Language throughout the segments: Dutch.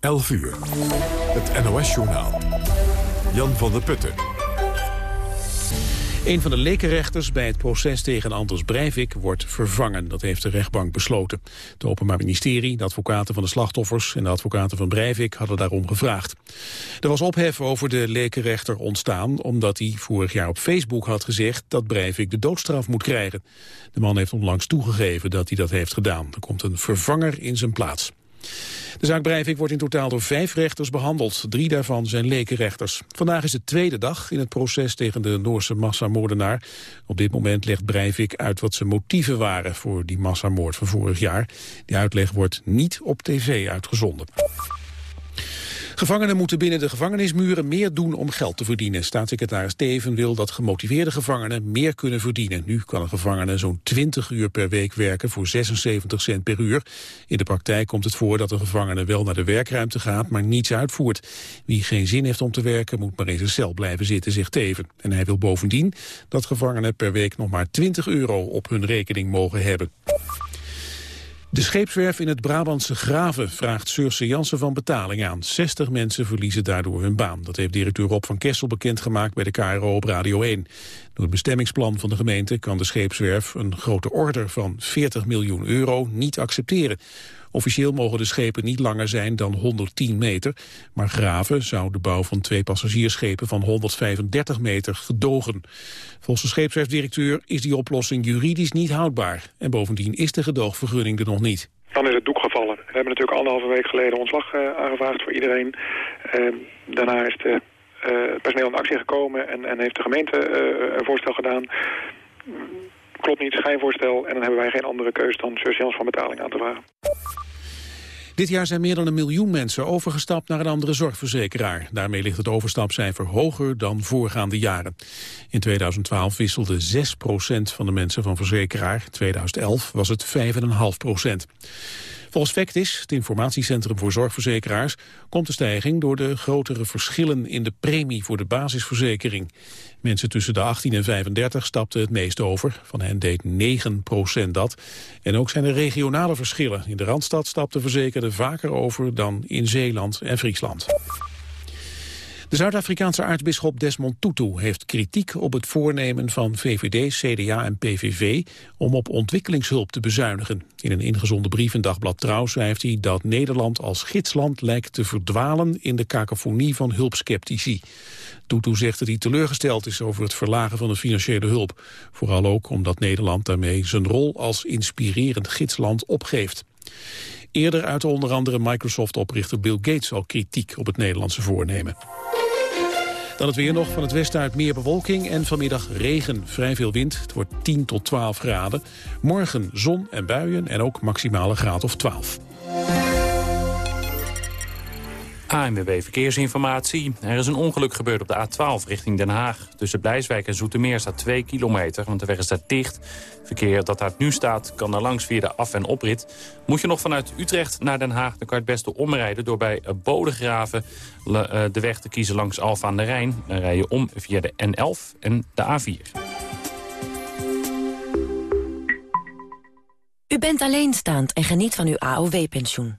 11 uur. Het NOS-journaal. Jan van der Putten. Een van de lekenrechters bij het proces tegen Anders Breivik wordt vervangen. Dat heeft de rechtbank besloten. Het Openbaar Ministerie, de advocaten van de slachtoffers en de advocaten van Breivik hadden daarom gevraagd. Er was ophef over de lekenrechter ontstaan omdat hij vorig jaar op Facebook had gezegd dat Breivik de doodstraf moet krijgen. De man heeft onlangs toegegeven dat hij dat heeft gedaan. Er komt een vervanger in zijn plaats. De zaak Breivik wordt in totaal door vijf rechters behandeld. Drie daarvan zijn lekenrechters. Vandaag is de tweede dag in het proces tegen de Noorse massamoordenaar. Op dit moment legt Breivik uit wat zijn motieven waren voor die massamoord van vorig jaar. Die uitleg wordt niet op tv uitgezonden. Gevangenen moeten binnen de gevangenismuren meer doen om geld te verdienen. Staatssecretaris Teven wil dat gemotiveerde gevangenen meer kunnen verdienen. Nu kan een gevangene zo'n 20 uur per week werken voor 76 cent per uur. In de praktijk komt het voor dat een gevangene wel naar de werkruimte gaat, maar niets uitvoert. Wie geen zin heeft om te werken moet maar in zijn cel blijven zitten, zegt Teven. En hij wil bovendien dat gevangenen per week nog maar 20 euro op hun rekening mogen hebben. De scheepswerf in het Brabantse Graven vraagt Surse Jansen van betaling aan. 60 mensen verliezen daardoor hun baan. Dat heeft directeur Rob van Kessel bekendgemaakt bij de KRO op Radio 1. Door het bestemmingsplan van de gemeente kan de scheepswerf een grote order van 40 miljoen euro niet accepteren. Officieel mogen de schepen niet langer zijn dan 110 meter, maar Graven zou de bouw van twee passagiersschepen van 135 meter gedogen. Volgens de scheepswerfdirecteur is die oplossing juridisch niet houdbaar en bovendien is de gedoogvergunning er nog niet. Dan is het doek gevallen. We hebben natuurlijk anderhalve week geleden ontslag uh, aangevraagd voor iedereen. Uh, daarna is de uh, personeel in actie gekomen en, en heeft de gemeente een voorstel gedaan klopt niet, schijnvoorstel. En dan hebben wij geen andere keuze dan surseance van betaling aan te vragen. Dit jaar zijn meer dan een miljoen mensen overgestapt naar een andere zorgverzekeraar. Daarmee ligt het overstapcijfer hoger dan voorgaande jaren. In 2012 wisselde 6% van de mensen van verzekeraar. In 2011 was het 5,5 Volgens Vectis, het informatiecentrum voor zorgverzekeraars, komt de stijging door de grotere verschillen in de premie voor de basisverzekering. Mensen tussen de 18 en 35 stapten het meest over. Van hen deed 9% dat. En ook zijn er regionale verschillen. In de Randstad stapten verzekerden vaker over dan in Zeeland en Friesland. De Zuid-Afrikaanse aartsbisschop Desmond Tutu heeft kritiek op het voornemen van VVD, CDA en PVV om op ontwikkelingshulp te bezuinigen. In een ingezonden brief in Dagblad Trouw schrijft hij dat Nederland als gidsland lijkt te verdwalen in de kakofonie van hulpsceptici. Tutu zegt dat hij teleurgesteld is over het verlagen van de financiële hulp. Vooral ook omdat Nederland daarmee zijn rol als inspirerend gidsland opgeeft. Eerder uit onder andere Microsoft-oprichter Bill Gates al kritiek op het Nederlandse voornemen. Dan het weer nog. Van het westen uit meer bewolking en vanmiddag regen. Vrij veel wind. Het wordt 10 tot 12 graden. Morgen zon en buien en ook maximale graad of 12. ANWB Verkeersinformatie. Er is een ongeluk gebeurd op de A12 richting Den Haag. Tussen Blijswijk en Zoetermeer staat 2 kilometer, want de weg is daar dicht. Verkeer dat daar nu staat kan er langs via de af- en oprit. Moet je nog vanuit Utrecht naar Den Haag, dan kan je het beste omrijden... door bij Bodegraven eh, de weg te kiezen langs Alfa aan de Rijn. Dan rij je om via de N11 en de A4. U bent alleenstaand en geniet van uw AOW-pensioen.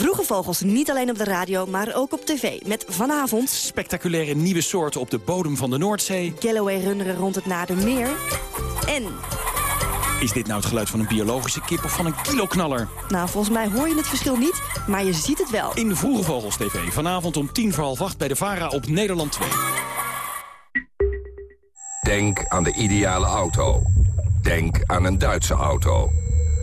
Vroege Vogels niet alleen op de radio, maar ook op tv. Met vanavond... Spectaculaire nieuwe soorten op de bodem van de Noordzee. Galloway runderen rond het Nadermeer. En... Is dit nou het geluid van een biologische kip of van een kiloknaller? Nou, volgens mij hoor je het verschil niet, maar je ziet het wel. In Vroege Vogels TV, vanavond om tien voor half acht bij de VARA op Nederland 2. Denk aan de ideale auto. Denk aan een Duitse auto.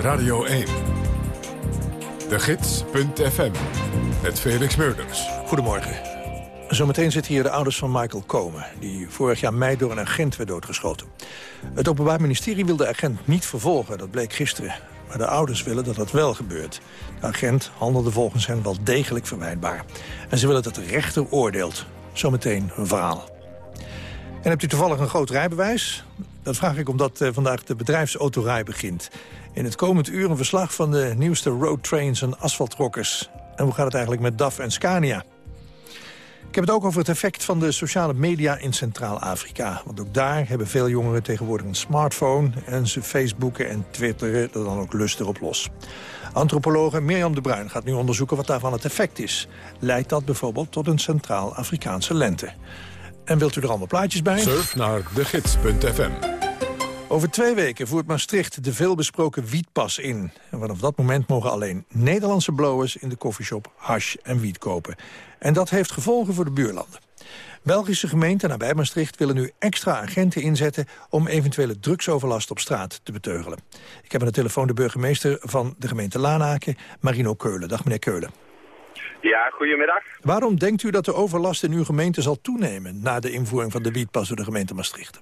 Radio 1. De Gids.fm, met Felix Meurders. Goedemorgen. Zometeen zitten hier de ouders van Michael Komen... die vorig jaar mei door een agent werd doodgeschoten. Het Openbaar Ministerie wil de agent niet vervolgen, dat bleek gisteren. Maar de ouders willen dat dat wel gebeurt. De agent handelde volgens hen wel degelijk verwijtbaar. En ze willen dat de rechter oordeelt. Zometeen een verhaal. En hebt u toevallig een groot rijbewijs? Dat vraag ik omdat uh, vandaag de bedrijfsautorij begint. In het komend uur een verslag van de nieuwste roadtrains en asfaltrokkers. En hoe gaat het eigenlijk met DAF en Scania? Ik heb het ook over het effect van de sociale media in Centraal-Afrika. Want ook daar hebben veel jongeren tegenwoordig een smartphone... en ze facebooken en twitteren er dan ook lustig op los. Antropologe Mirjam de Bruin gaat nu onderzoeken wat daarvan het effect is. Leidt dat bijvoorbeeld tot een Centraal-Afrikaanse lente? En wilt u er allemaal plaatjes bij? Surf naar degids.fm. Over twee weken voert Maastricht de veelbesproken wietpas in. En vanaf dat moment mogen alleen Nederlandse blowers in de koffieshop hash en wiet kopen. En dat heeft gevolgen voor de buurlanden. Belgische gemeenten nabij Maastricht willen nu extra agenten inzetten... om eventuele drugsoverlast op straat te beteugelen. Ik heb aan de telefoon de burgemeester van de gemeente Lanaken, Marino Keulen. Dag meneer Keulen. Ja, goedemiddag. Waarom denkt u dat de overlast in uw gemeente zal toenemen... na de invoering van de wietpas door de gemeente Maastricht?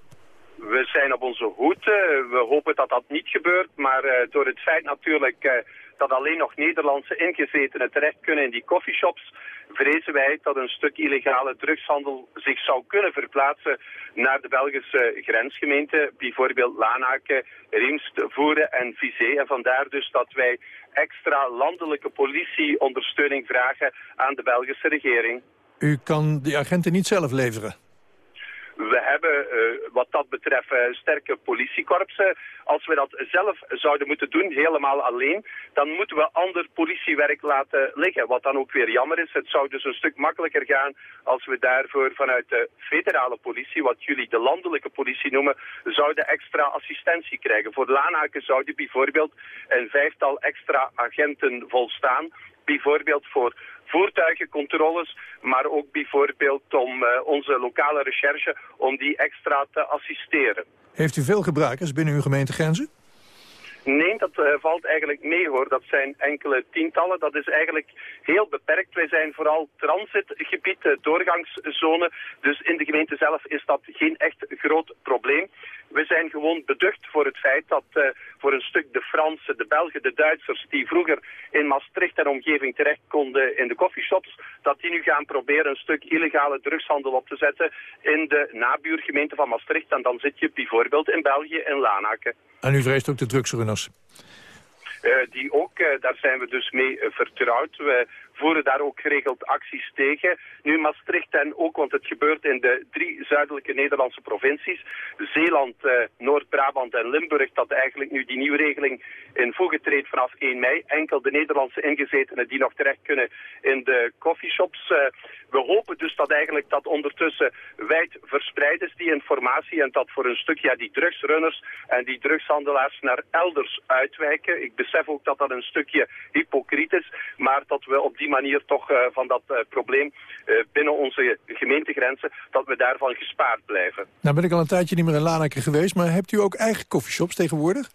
We zijn op onze hoed. We hopen dat dat niet gebeurt. Maar uh, door het feit natuurlijk uh, dat alleen nog Nederlandse ingezetenen terecht kunnen in die coffeeshops... vrezen wij dat een stuk illegale drugshandel zich zou kunnen verplaatsen naar de Belgische grensgemeenten. Bijvoorbeeld Lanaken, Riemst, Voeren en Vizé. En vandaar dus dat wij extra landelijke politieondersteuning vragen aan de Belgische regering. U kan die agenten niet zelf leveren? We hebben uh, wat dat betreft uh, sterke politiekorpsen. Als we dat zelf zouden moeten doen, helemaal alleen, dan moeten we ander politiewerk laten liggen. Wat dan ook weer jammer is. Het zou dus een stuk makkelijker gaan als we daarvoor vanuit de federale politie, wat jullie de landelijke politie noemen, zouden extra assistentie krijgen. Voor Lanaken zouden bijvoorbeeld een vijftal extra agenten volstaan. Bijvoorbeeld voor voertuigencontroles, maar ook bijvoorbeeld om uh, onze lokale recherche, om die extra te assisteren. Heeft u veel gebruikers binnen uw gemeentegrenzen? Nee, dat uh, valt eigenlijk mee hoor. Dat zijn enkele tientallen. Dat is eigenlijk heel beperkt. Wij zijn vooral transitgebied, uh, doorgangszone. Dus in de gemeente zelf is dat geen echt groot probleem. We zijn gewoon beducht voor het feit dat uh, voor een stuk de Fransen, de Belgen, de Duitsers... die vroeger in Maastricht en omgeving terecht konden in de coffeeshops... dat die nu gaan proberen een stuk illegale drugshandel op te zetten... in de nabuurgemeente van Maastricht. En dan zit je bijvoorbeeld in België, in Lanaken. En u vreest ook de drugsrunners? Uh, die ook, uh, daar zijn we dus mee uh, vertrouwd. We voeren daar ook geregeld acties tegen. Nu Maastricht en ook, want het gebeurt in de drie zuidelijke Nederlandse provincies. Zeeland, Noord-Brabant en Limburg, dat eigenlijk nu die nieuwe regeling in voege treedt vanaf 1 mei. Enkel de Nederlandse ingezetenen die nog terecht kunnen in de coffeeshops. we hopen dus dat eigenlijk dat ondertussen wijd verspreid is, die informatie. En dat voor een stuk ja, die drugsrunners en die drugshandelaars naar elders uitwijken. Ik besef ook dat dat een stukje hypocriet is, maar dat we op die manier toch uh, van dat uh, probleem uh, binnen onze gemeentegrenzen, dat we daarvan gespaard blijven. Nou ben ik al een tijdje niet meer in Lanaken geweest, maar hebt u ook eigen coffeeshops tegenwoordig?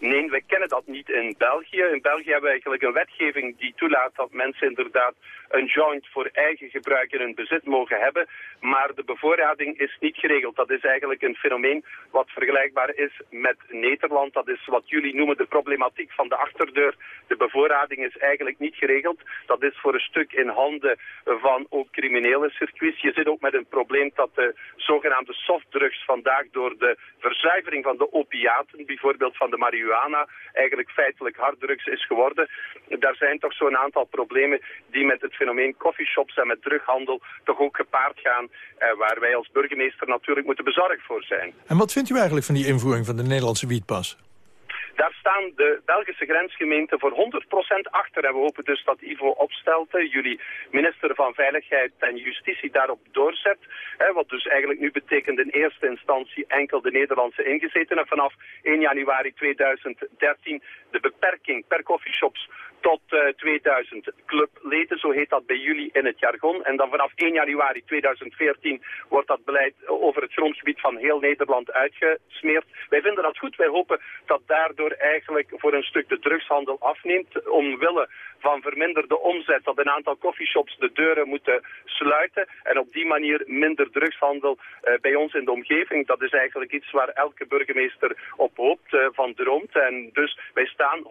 Nee, we kennen dat niet in België. In België hebben we eigenlijk een wetgeving die toelaat dat mensen inderdaad een joint voor eigen gebruik in hun bezit mogen hebben. Maar de bevoorrading is niet geregeld. Dat is eigenlijk een fenomeen wat vergelijkbaar is met Nederland. Dat is wat jullie noemen de problematiek van de achterdeur. De bevoorrading is eigenlijk niet geregeld. Dat is voor een stuk in handen van ook criminele circuits. Je zit ook met een probleem dat de zogenaamde softdrugs vandaag door de verzuivering van de opiaten, bijvoorbeeld van de marihuana, eigenlijk feitelijk harddrugs is geworden. Daar zijn toch zo'n aantal problemen die met het fenomeen coffeeshops en met drughandel toch ook gepaard gaan, eh, waar wij als burgemeester natuurlijk moeten bezorgd voor zijn. En wat vindt u eigenlijk van die invoering van de Nederlandse wietpas? Daar staan de Belgische grensgemeenten voor 100% achter. En we hopen dus dat Ivo Opstelten, jullie minister van Veiligheid en Justitie, daarop doorzet. Hè, wat dus eigenlijk nu betekent in eerste instantie enkel de Nederlandse ingezetenen. Vanaf 1 januari 2013 de beperking per coffeeshops tot uh, 2000 clubleden, zo heet dat bij jullie in het jargon. En dan vanaf 1 januari 2014 wordt dat beleid over het grondgebied van heel Nederland uitgesmeerd. Wij vinden dat goed. Wij hopen dat daardoor eigenlijk voor een stuk de drugshandel afneemt, omwille van verminderde omzet, dat een aantal coffeeshops de deuren moeten sluiten en op die manier minder drugshandel uh, bij ons in de omgeving. Dat is eigenlijk iets waar elke burgemeester op hoopt, uh, van droomt. En dus wij staan 100%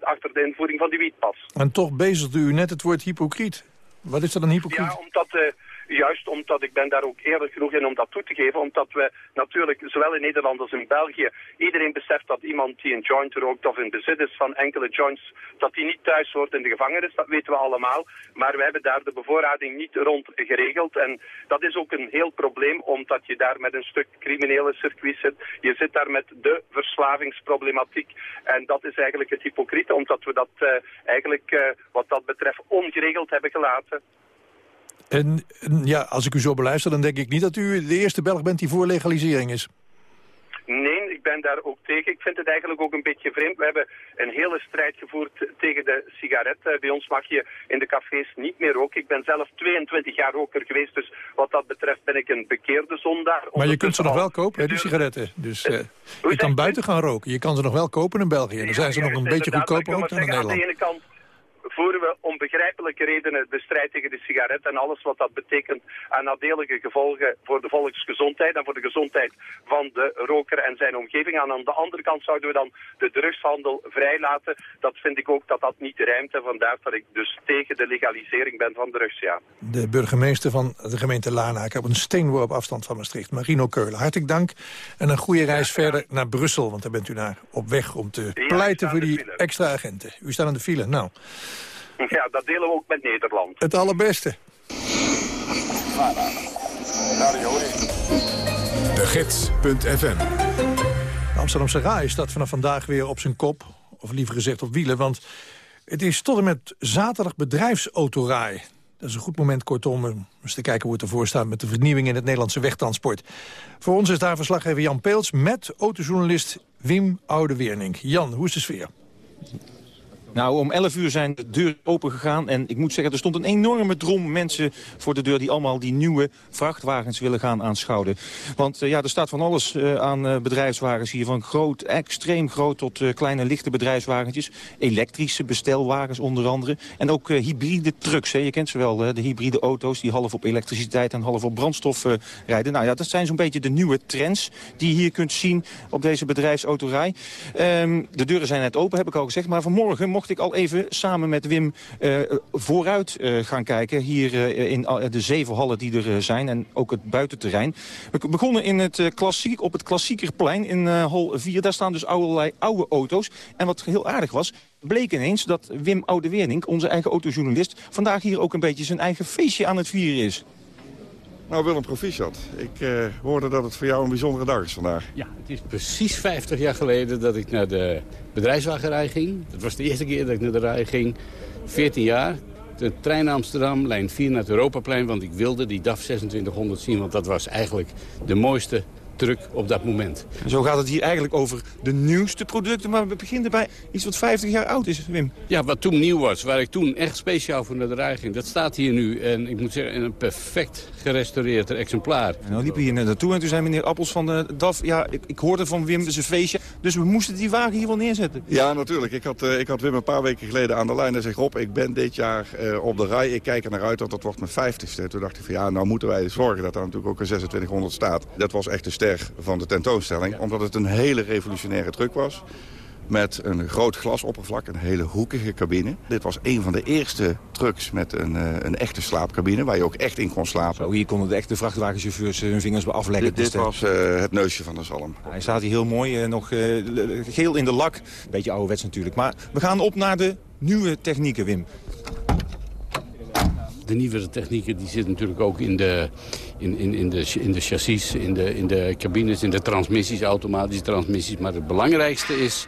achter de invoering van die wietpas. En toch bezigde u net het woord hypocriet. Wat is dat een hypocriet? Ja, omdat... Uh, Juist omdat ik ben daar ook eerlijk genoeg in om dat toe te geven. Omdat we natuurlijk, zowel in Nederland als in België, iedereen beseft dat iemand die een joint rookt of in bezit is van enkele joints, dat die niet thuis hoort in de gevangenis. Dat weten we allemaal. Maar we hebben daar de bevoorrading niet rond geregeld. En dat is ook een heel probleem, omdat je daar met een stuk criminele circuit zit. Je zit daar met de verslavingsproblematiek. En dat is eigenlijk het hypocriete, omdat we dat uh, eigenlijk uh, wat dat betreft ongeregeld hebben gelaten. En, en, ja, als ik u zo beluister, dan denk ik niet dat u de eerste Belg bent die voor legalisering is. Nee, ik ben daar ook tegen. Ik vind het eigenlijk ook een beetje vreemd. We hebben een hele strijd gevoerd tegen de sigaret. Bij ons mag je in de cafés niet meer roken. Ik ben zelf 22 jaar roker geweest, dus wat dat betreft ben ik een bekeerde zondaar. Maar je kunt ze nog wel kopen, hè, die sigaretten. Dus uh, je kan buiten gaan roken. Je kan ze nog wel kopen in België. Dan zijn ze nog een beetje goedkoper ook dan in Nederland. Aan de ene kant voeren we om begrijpelijke redenen de strijd tegen de sigaret en alles wat dat betekent aan nadelige gevolgen voor de volksgezondheid en voor de gezondheid van de roker en zijn omgeving. En aan de andere kant zouden we dan de drugshandel vrijlaten. Dat vind ik ook dat dat niet rijmt en vandaar dat ik dus tegen de legalisering ben van drugs, ja. De burgemeester van de gemeente Lanaak op een steenworp afstand van Maastricht, Marino Keulen. Hartelijk dank en een goede reis ja, verder naar Brussel, want daar bent u naar op weg om te ja, pleiten voor die extra agenten. U staat aan de file, nou... Ja, dat delen we ook met Nederland. Het allerbeste. De Gids.fm De Amsterdamse Rai staat vanaf vandaag weer op zijn kop. Of liever gezegd op wielen, want het is tot en met zaterdag bedrijfsautoraai. Dat is een goed moment, kortom, om eens te kijken hoe het ervoor staat... met de vernieuwing in het Nederlandse wegtransport. Voor ons is daar verslaggever Jan Peels met autojournalist Wim Oude-Wernink. Jan, hoe is de sfeer? Nou, om 11 uur zijn de deuren open gegaan. En ik moet zeggen, er stond een enorme drom mensen voor de deur... die allemaal die nieuwe vrachtwagens willen gaan aanschouwen. Want uh, ja, er staat van alles uh, aan uh, bedrijfswagens hier. Van groot, extreem groot tot kleine lichte bedrijfswagentjes. Elektrische bestelwagens onder andere. En ook hybride trucks. Hè. Je kent ze wel, de hybride auto's die half op elektriciteit... en half op brandstof rijden. Nou ja, dat zijn zo'n beetje de nieuwe trends... die je hier kunt zien op deze bedrijfsautorij. Um, de deuren zijn net open, heb ik al gezegd. Maar vanmorgen mocht ik al even samen met Wim uh, vooruit uh, gaan kijken. Hier uh, in de zeven hallen die er zijn en ook het buitenterrein. We begonnen in het, klassiek, op het klassiekerplein in hal 4. Daar staan dus allerlei oude auto's. En wat heel aardig was, bleek ineens dat Wim Oude-Wernink, onze eigen autojournalist... vandaag hier ook een beetje zijn eigen feestje aan het vieren is. Nou, Willem Proficiat. Ik uh, hoorde dat het voor jou een bijzondere dag is vandaag. Ja, het is precies 50 jaar geleden dat ik naar de bedrijfswagenrij ging. Dat was de eerste keer dat ik naar de rij ging. 14 jaar. De trein Amsterdam, lijn 4 naar het Europaplein. Want ik wilde die DAF 2600 zien, want dat was eigenlijk de mooiste truck op dat moment. En zo gaat het hier eigenlijk over de nieuwste producten, maar we beginnen bij iets wat 50 jaar oud is, Wim. Ja, wat toen nieuw was, waar ik toen echt speciaal voor naar de rij ging, dat staat hier nu. En ik moet zeggen, in een perfect gerestaureerd exemplaar. En nou liepen we hier naartoe en toen zei meneer Appels van de DAF... ja, ik, ik hoorde van Wim, zijn feestje, dus we moesten die wagen hier wel neerzetten. Ja, natuurlijk. Ik had, uh, ik had Wim een paar weken geleden aan de lijn en zei... Rob, ik ben dit jaar uh, op de rij, ik kijk er naar uit, want dat wordt mijn vijftigste. Toen dacht ik van ja, nou moeten wij zorgen dat daar natuurlijk ook een 2600 staat. Dat was echt de ster van de tentoonstelling, omdat het een hele revolutionaire truck was met een groot glasoppervlak, een hele hoekige cabine. Dit was een van de eerste trucks met een, uh, een echte slaapcabine... waar je ook echt in kon slapen. Zo, hier konden de echte vrachtwagenchauffeurs hun vingers bij afleggen. Dit, dit was uh, het neusje van de zalm. hij staat hier heel mooi, uh, nog geel in de lak. Beetje ouderwets natuurlijk. Maar we gaan op naar de nieuwe technieken, Wim. De nieuwere technieken die zitten natuurlijk ook in de, in, in, in, de, in de chassis, in de, in de cabines, in de transmissies, automatische transmissies. Maar het belangrijkste is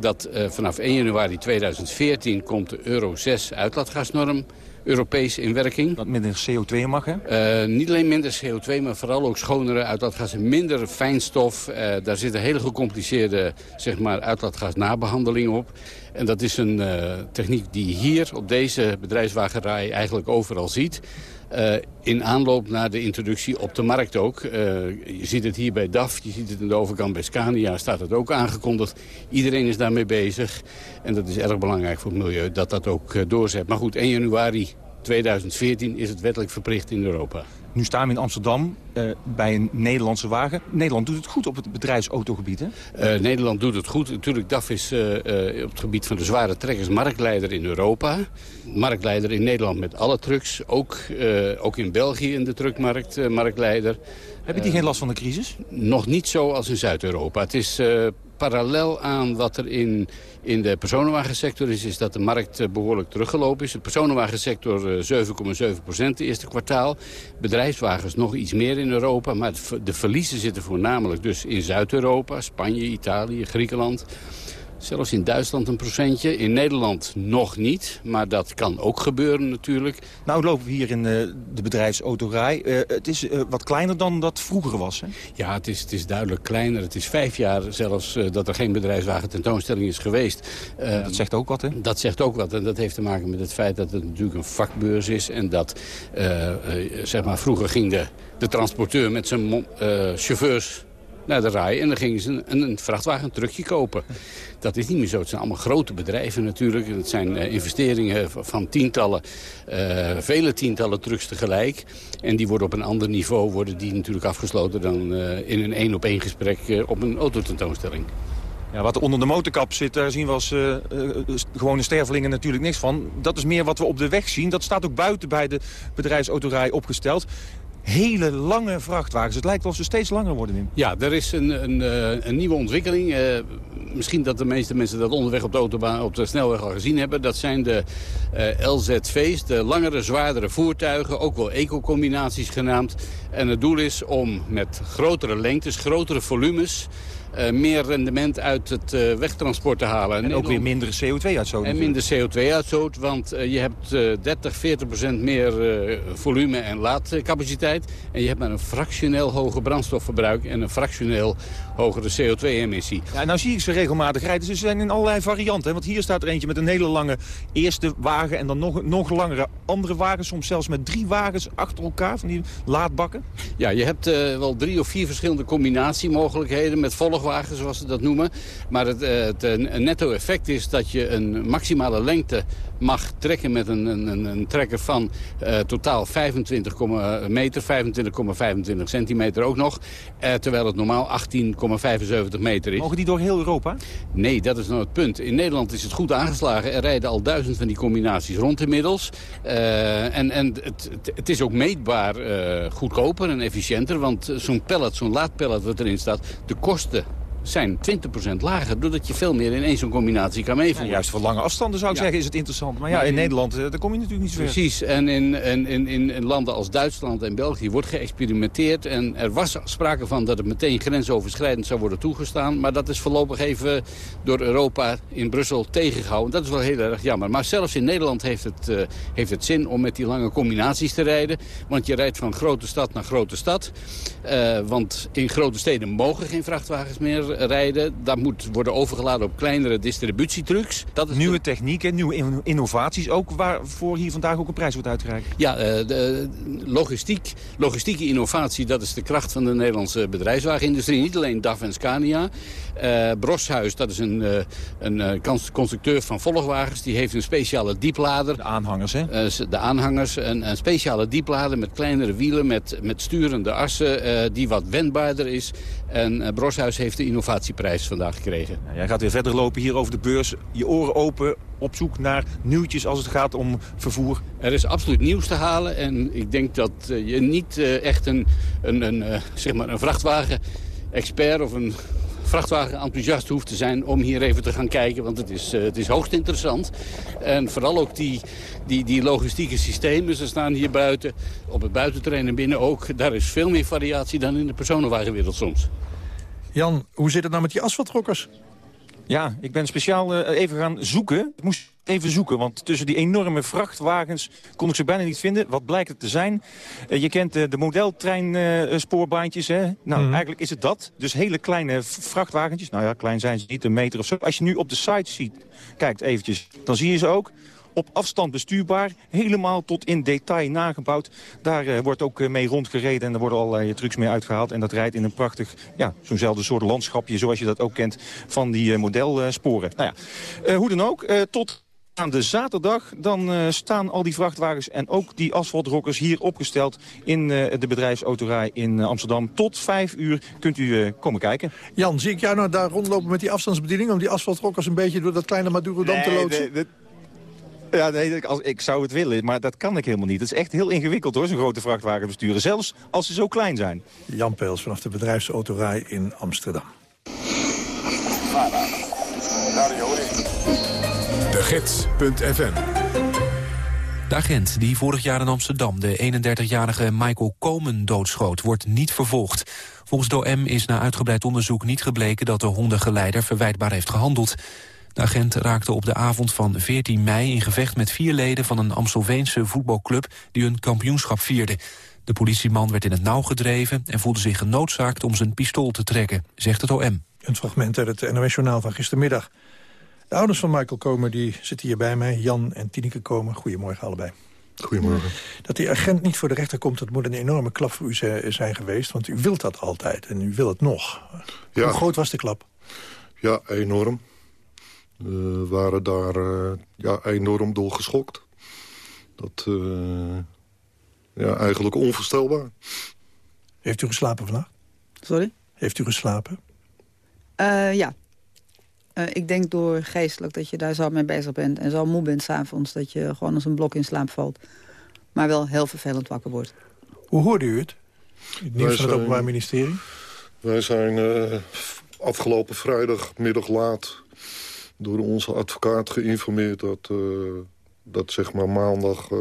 dat uh, vanaf 1 januari 2014 komt de Euro 6 uitlaatgasnorm Europees in werking. Dat minder CO2 mag, hè? Uh, niet alleen minder CO2, maar vooral ook schonere uitlaatgassen. Minder fijnstof. Uh, daar zitten hele gecompliceerde zeg maar, uitlaatgasnabehandelingen op. En dat is een uh, techniek die hier op deze bedrijfswagenrij eigenlijk overal ziet. Uh, in aanloop naar de introductie op de markt ook. Uh, je ziet het hier bij DAF, je ziet het aan de overkant bij Scania, staat het ook aangekondigd. Iedereen is daarmee bezig. En dat is erg belangrijk voor het milieu, dat dat ook uh, doorzet. Maar goed, 1 januari 2014 is het wettelijk verplicht in Europa. Nu staan we in Amsterdam uh, bij een Nederlandse wagen. Nederland doet het goed op het bedrijfsautogebied, hè? Uh, Nederland doet het goed. Natuurlijk, DAF is uh, op het gebied van de zware trekkers marktleider in Europa. Marktleider in Nederland met alle trucks. Ook, ook in België in de truckmarkt marktleider. Hebben die geen last van de crisis? Nog niet zo als in Zuid-Europa. Het is parallel aan wat er in, in de personenwagensector is... is dat de markt behoorlijk teruggelopen is. De personenwagensector 7,7 procent het eerste kwartaal. Bedrijfswagens nog iets meer in Europa. Maar de verliezen zitten voornamelijk dus in Zuid-Europa. Spanje, Italië, Griekenland... Zelfs in Duitsland een procentje. In Nederland nog niet. Maar dat kan ook gebeuren natuurlijk. Nou lopen we hier in uh, de bedrijfsautorij. Uh, het is uh, wat kleiner dan dat vroeger was. Hè? Ja, het is, het is duidelijk kleiner. Het is vijf jaar zelfs dat er geen bedrijfswagen tentoonstelling is geweest. dat zegt ook wat, hè? Dat zegt ook wat. En dat heeft te maken met het feit dat het natuurlijk een vakbeurs is. En dat, zeg maar, vroeger ging de, de transporteur met zijn chauffeurs naar de rij. En dan gingen ze een, een vrachtwagen, een truckje kopen. Dat is niet meer zo. Het zijn allemaal grote bedrijven natuurlijk. Het zijn uh, investeringen van tientallen, uh, vele tientallen trucks tegelijk. En die worden op een ander niveau worden die natuurlijk afgesloten dan uh, in een één op één gesprek op een autotentoonstelling. Ja, wat er onder de motorkap zit, daar zien we als gewone stervelingen natuurlijk niks van. Dat is meer wat we op de weg zien. Dat staat ook buiten bij de bedrijfsautorij opgesteld hele lange vrachtwagens. Het lijkt wel of ze steeds langer worden, Wim. Ja, er is een, een, een nieuwe ontwikkeling. Uh, misschien dat de meeste mensen dat onderweg op de autobaan, op de snelweg al gezien hebben. Dat zijn de uh, LZV's, de langere, zwaardere voertuigen. Ook wel eco-combinaties genaamd. En het doel is om met grotere lengtes, grotere volumes... Uh, meer rendement uit het uh, wegtransport te halen. En, en ook weer minder CO2-uitstoot. En minder CO2-uitstoot, want uh, je hebt 30, 40 procent meer volume en laadcapaciteit. En je hebt maar een fractioneel hoger brandstofverbruik en een fractioneel hogere CO2-emissie. Ja, nou zie ik ze regelmatig rijden. Ze zijn in allerlei varianten. Want hier staat er eentje met een hele lange eerste wagen... en dan nog, nog langere andere wagens. Soms zelfs met drie wagens achter elkaar, van die laadbakken. Ja, je hebt wel drie of vier verschillende combinatiemogelijkheden... met volgwagens, zoals ze dat noemen. Maar het, het netto-effect is dat je een maximale lengte mag trekken met een, een, een trekker van uh, totaal 25 meter, 25,25 centimeter ook nog. Uh, terwijl het normaal 18,75 meter is. Mogen die door heel Europa? Nee, dat is nou het punt. In Nederland is het goed aangeslagen. Er rijden al duizend van die combinaties rond inmiddels. Uh, en en het, het, is ook meetbaar goedkoper en efficiënter. Want zo'n pallet, zo'n laadpallet wat erin staat, de kosten zijn 20% lager. Doordat je veel meer in één zo'n combinatie kan meevoeren. juist voor lange afstanden zou ik zeggen is het interessant. Maar ja, in Nederland, daar kom je natuurlijk niet zo ver. Precies. En in, in, in, in landen als Duitsland en België wordt geëxperimenteerd. En er was sprake van dat het meteen grensoverschrijdend zou worden toegestaan. Maar dat is voorlopig even door Europa in Brussel tegengehouden. Dat is wel heel erg jammer. Maar zelfs in Nederland heeft het, uh, heeft het zin om met die lange combinaties te rijden. Want je rijdt van grote stad naar grote stad. Uh, want in grote steden mogen geen vrachtwagens meer rijden. Dat moet worden overgeladen op kleinere distributietrucks. Dat is nieuwe technieken, nieuwe innovaties ook... waarvoor hier vandaag ook een prijs wordt uitgereikt. Ja, uh, de logistiek, logistieke innovatie, dat is de kracht van de Nederlandse bedrijfswagenindustrie. Niet alleen DAF en Scania. Uh, Broshuis, dat is een, uh, een constructeur van volgwagens. Die heeft een speciale dieplader. De aanhangers, hè? de aanhangers. Een, een, speciale dieplader met kleinere wielen, met, met sturende assen... die wat wendbaarder is. En Broshuis heeft de innovatieprijs vandaag gekregen. Jij gaat weer verder lopen hier over de beurs. Je oren open, op zoek naar nieuwtjes als het gaat om vervoer. Er is absoluut nieuws te halen. En ik denk dat je niet echt een, een, een, zeg maar een vrachtwagen-expert of een vrachtwagen-enthousiast hoeft te zijn om hier even te gaan kijken. Want het is, uh, het is hoogst interessant. En vooral ook die, die, die logistieke systemen. Ze staan hier buiten, op het buitenterrein en binnen ook. Daar is veel meer variatie dan in de personenwagenwereld soms. Jan, hoe zit het nou met die asfaltrokkers? Ja, ik ben speciaal uh, even gaan zoeken. Ik moest even zoeken, want tussen die enorme vrachtwagens kon ik ze bijna niet vinden. Wat blijkt het te zijn? Uh, je kent uh, de modeltreinspoorbaantjes, hè? Nou, Mhm. mm. eigenlijk is het dat. Dus hele kleine vrachtwagentjes. Nou ja, klein zijn ze niet, een meter of zo. Als je nu op de site ziet, kijkt eventjes, dan zie je ze ook op afstand bestuurbaar, helemaal tot in detail nagebouwd. Daar uh, wordt ook uh, mee rondgereden en er worden allerlei trucs mee uitgehaald. En dat rijdt in een prachtig, ja, zo'nzelfde soort landschapje, zoals je dat ook kent, van die uh, modelsporen. Nou ja, hoe dan ook, tot aan de zaterdag dan staan al die vrachtwagens en ook die asfaltrokkers hier opgesteld in de bedrijfsautorij in Amsterdam. Tot vijf uur kunt u komen kijken. Jan, zie ik jou nou daar rondlopen met die afstandsbediening... om die asfaltrokkers een beetje door dat kleine Madurodam nee, te loodsen? Nee, nee. Ja, nee, als, ik zou het willen, maar dat kan ik helemaal niet. Het is echt heel ingewikkeld hoor, zo'n grote vrachtwagen besturen. Zelfs als ze zo klein zijn. Jan Peels vanaf de bedrijfsautorij in Amsterdam. De Gids.fm De agent die vorig jaar in Amsterdam de 31-jarige Michael Komen doodschoot... wordt niet vervolgd. Volgens de OM is na uitgebreid onderzoek niet gebleken... dat de hondengeleider verwijtbaar heeft gehandeld. De agent raakte op de avond van 14 mei in gevecht met vier leden van een Amstelveense voetbalclub die hun kampioenschap vierde. De politieman werd in het nauw gedreven en voelde zich genoodzaakt om zijn pistool te trekken, zegt het OM. Een fragment uit het NOS-journaal van gistermiddag. De ouders van Michael Komen die zitten hier bij mij, Jan en Tineke Komen. Goedemorgen allebei. Goedemorgen. Dat die agent niet voor de rechter komt, dat moet een enorme klap voor u zijn geweest. Want u wilt dat altijd en u wil het nog. Ja. Hoe groot was de klap? Ja, enorm. We waren daar uh, ja, enorm door geschokt. Dat uh, ja, eigenlijk onvoorstelbaar. Heeft u geslapen vannacht? Sorry? Heeft u geslapen? Uh, ja. ik denk door geestelijk dat je daar zo mee bezig bent... en zo moe bent s'avonds dat je gewoon als een blok in slaap valt. Maar wel heel vervelend wakker wordt. Hoe hoorde u het? Het nieuws van het Openbaar Ministerie? Wij zijn afgelopen vrijdagmiddag laat door onze advocaat geïnformeerd dat, uh, dat zeg maar maandag uh,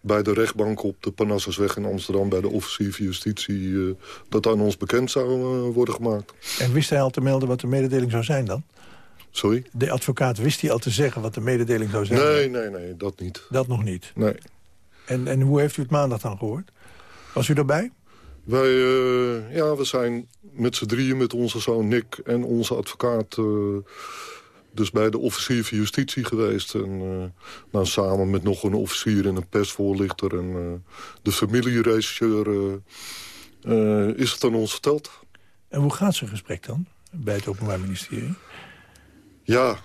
bij de rechtbank op de Panassusweg in Amsterdam bij de officier van justitie uh, dat aan ons bekend zou worden gemaakt. En wist hij al te melden wat de mededeling zou zijn dan? Sorry? De advocaat wist hij al te zeggen wat de mededeling zou zijn? Nee, nee, nee, dat niet. Dat nog niet? Nee. En, en hoe heeft u het maandag dan gehoord? Was u erbij? Wij, ja, we zijn met z'n drieën, met onze zoon Nick en onze advocaat dus bij de officier van justitie geweest. En uh, nou, samen met nog een officier en een persvoorlichter en uh, de familieregisseur uh, is het aan ons verteld. En hoe gaat zijn gesprek dan bij het Openbaar Ministerie? Ja,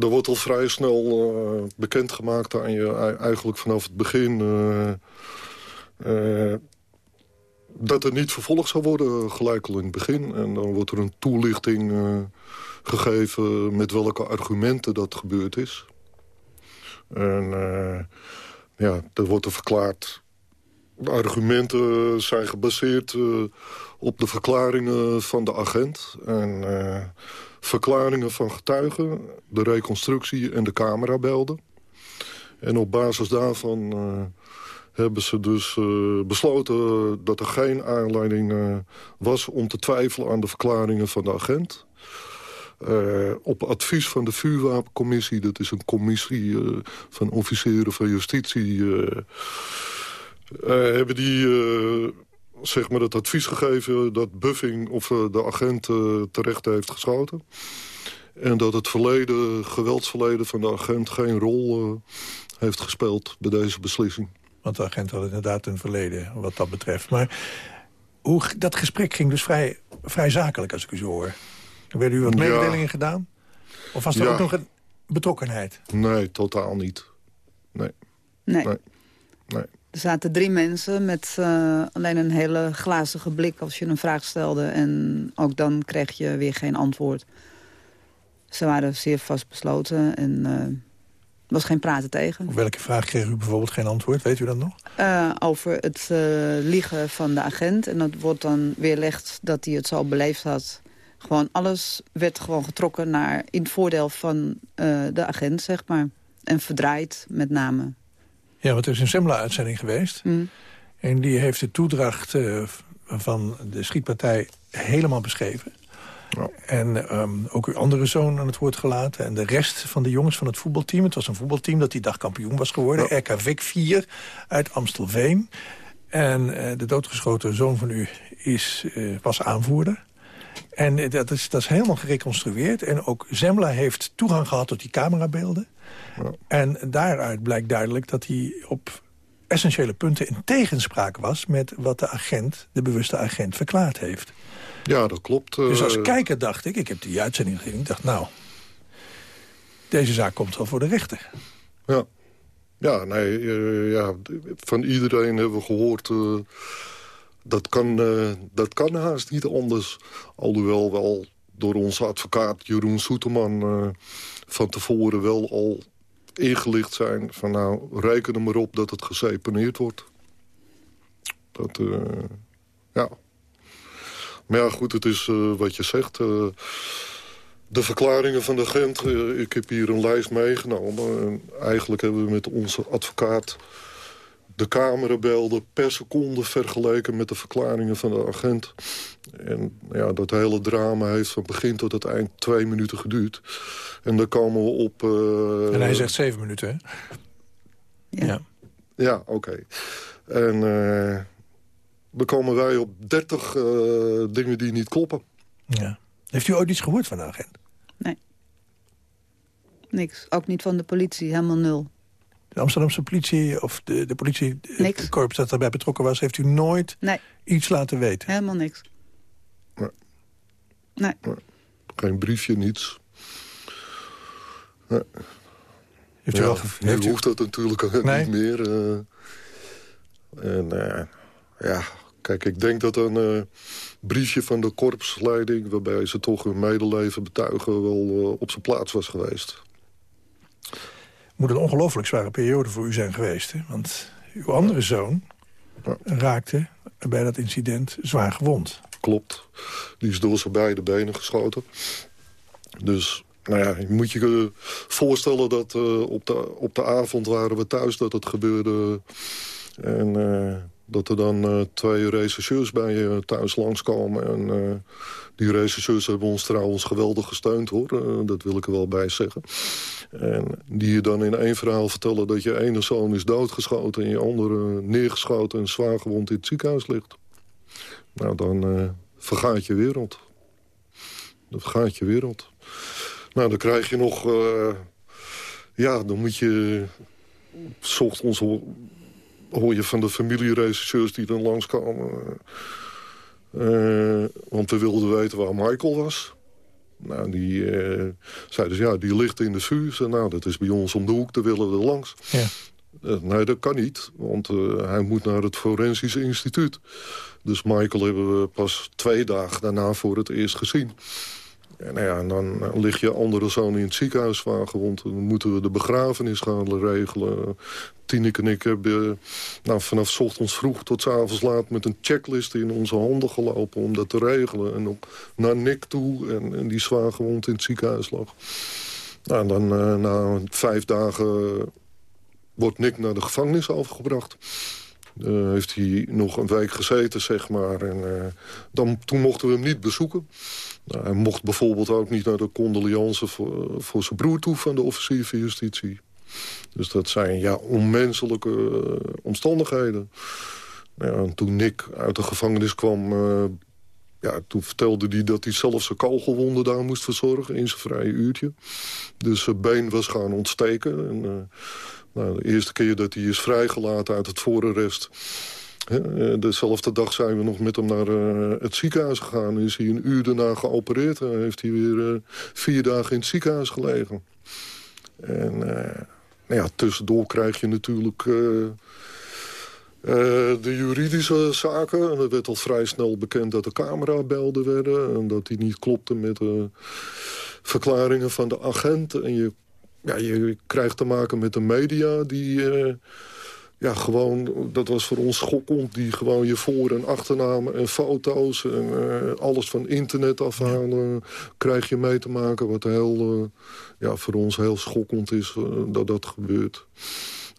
er wordt al vrij snel bekendgemaakt aan je eigenlijk vanaf het begin... dat er niet vervolgd zou worden, gelijk al in het begin. En dan wordt er een toelichting gegeven met welke argumenten dat gebeurd is. En uh, ja, er wordt er verklaard de argumenten zijn gebaseerd uh, op de verklaringen van de agent. En uh, verklaringen van getuigen, de reconstructie en de camerabeelden. En op basis daarvan hebben ze dus besloten dat er geen aanleiding was... om te twijfelen aan de verklaringen van de agent. Uh, op advies van de vuurwapencommissie, dat is een commissie uh, van officieren van justitie... Uh, hebben die zeg maar het advies gegeven dat Buffing of de agent terecht heeft geschoten. En dat het verleden, geweldsverleden van de agent geen rol heeft gespeeld bij deze beslissing. Want de agent had inderdaad een verleden wat dat betreft. Maar hoe, dat gesprek ging dus vrij, vrij zakelijk als ik u zo hoor. Werden u wat mededelingen ja. gedaan? Of was er Ja. ook nog een betrokkenheid? Nee, totaal niet. Nee. Nee. Nee. nee. Er zaten drie mensen met eh, alleen een hele glazige blik als je een vraag stelde. En ook dan kreeg je weer geen antwoord. Ze waren zeer vastbesloten en eh, er was geen praten tegen. Op welke vraag kreeg u bijvoorbeeld geen antwoord? Weet u dat nog? Eh, over het eh, liegen van de agent. En dat wordt dan weerlegd dat hij het zo beleefd had. Gewoon alles werd gewoon getrokken naar in het voordeel van eh, de agent, zeg maar. En verdraaid met name. Ja, want er is een Semla-uitzending geweest. En die heeft de toedracht eh, van de schietpartij helemaal beschreven. En ehm, ook uw andere zoon aan het woord gelaten. En de rest van de jongens van het voetbalteam. Het was een voetbalteam dat die dag kampioen was geworden. RK Vic 4 uit Amstelveen. En eh, de doodgeschoten zoon van u is, eh, was aanvoerder. En eh, dat is, dat is helemaal gereconstrueerd. En ook Zembla heeft toegang gehad tot die camerabeelden. En daaruit blijkt duidelijk dat hij op essentiële punten in tegenspraak was... met wat de agent, de bewuste agent, verklaard heeft. Ja, dat klopt. Dus als eh, kijker dacht ik, ik heb die uitzending gezien... ik dacht, nou, deze zaak komt wel voor de rechter. Ja, ja, nee, eh, ja, van iedereen hebben we gehoord... eh, dat, kan, eh, dat kan haast niet anders. Alhoewel wel door onze advocaat Jeroen Soeterman... eh, van tevoren wel al ingelicht zijn van... nou, reken er maar op dat het geseponeerd wordt. Dat, eh, ja. Maar ja, goed, het is wat je zegt... de verklaringen van de agent, eh, ik heb hier een lijst meegenomen. En eigenlijk hebben we met onze advocaat de camerabelden per seconde vergeleken met de verklaringen van de agent. En ja, dat hele drama heeft van begin tot het eind twee minuten geduurd. En dan komen we op... eh, En hij zegt zeven minuten, hè? Ja. Ja, oké. En eh, dan komen wij op 30 eh, dingen die niet kloppen. ja. Heeft u ooit iets gehoord van de agent? Niks. Ook niet van de politie, helemaal nul. De Amsterdamse politie of de, de politie... Niks. Het korps dat daarbij betrokken was... heeft u nooit Nee, iets laten weten? helemaal niks. Nee. Nee. Geen briefje, niets. Nee. Heeft u Ja, wel nu heeft u- hoeft dat natuurlijk ook Nee? niet meer. eh. en eh, ja, kijk, ik denk dat een eh, briefje van de korpsleiding... waarbij ze toch hun medeleven betuigen... wel eh, op zijn plaats was geweest. Moet een ongelooflijk zware periode voor u zijn geweest. Hè? Want uw andere zoon raakte bij dat incident zwaar gewond. Klopt. Die is door zijn beide benen geschoten. Dus, nou ja, je moet je eh, voorstellen dat eh, op, de, op de avond waren we thuis dat het gebeurde. En eh, dat er dan eh, twee rechercheurs bij je thuis langskomen. En eh, die rechercheurs hebben ons trouwens geweldig gesteund, hoor. Eh, dat wil ik er wel bij zeggen. En die je dan in één verhaal vertellen dat je ene zoon is doodgeschoten... en je andere neergeschoten en zwaar gewond in het ziekenhuis ligt. Nou, dan eh, vergaat je wereld. Dan vergaat je wereld. Nou, dan krijg je nog... eh, ja, dan moet je... S ochtends hoor, je van de familieregisseurs die dan langskomen. eh, want we wilden weten waar Michael was. Nou, die eh, zeiden ze, ja, die ligt in de vuur. Nou, dat is bij ons om de hoek, daar willen we langs. Ja. Eh, nee, dat kan niet, want hij moet naar het Forensisch Instituut. Dus Michael hebben we pas twee dagen daarna voor het eerst gezien. En, nou ja, en dan lig je andere zoon in het ziekenhuis gewond. Dan moeten we de begrafenis gaan regelen. Tineke en ik hebben nou, vanaf ochtends vroeg tot avonds laat... met een checklist in onze handen gelopen om dat te regelen. En ook naar Nick toe en, die zwaar gewond in het ziekenhuis lag. Nou, en dan uh, na vijf dagen wordt Nick naar de gevangenis overgebracht. Uh, heeft hij nog een week gezeten, zeg maar. En dan, toen mochten we hem niet bezoeken. Nou, hij mocht bijvoorbeeld ook niet naar de condoleance voor, voor zijn broer toe... van de officier van justitie. Dus dat zijn ja, onmenselijke uh, omstandigheden. Nou ja, toen Nick uit de gevangenis kwam... ja, toen vertelde hij dat hij zelf zijn kogelwonden daar moest verzorgen... in zijn vrije uurtje. Dus zijn been was gaan ontsteken. En, nou, de eerste keer dat hij is vrijgelaten uit het voorarrest... Eh, dezelfde dag zijn we nog met hem naar uh, het ziekenhuis gegaan. Is hij een uur daarna geopereerd. En heeft hij weer uh, vier dagen in het ziekenhuis gelegen. En nou ja, tussendoor krijg je natuurlijk de juridische zaken. En het werd al vrij snel bekend dat de camerabelden werden. En dat die niet klopte met de verklaringen van de agent. En je ja, je krijgt te maken met de media die... Ja, gewoon, dat was voor ons schokkend. Die gewoon je voor- en achternamen en foto's en uh, alles van internet afhalen... krijg je mee te maken wat heel, uh, ja, voor ons heel schokkend is dat dat gebeurt.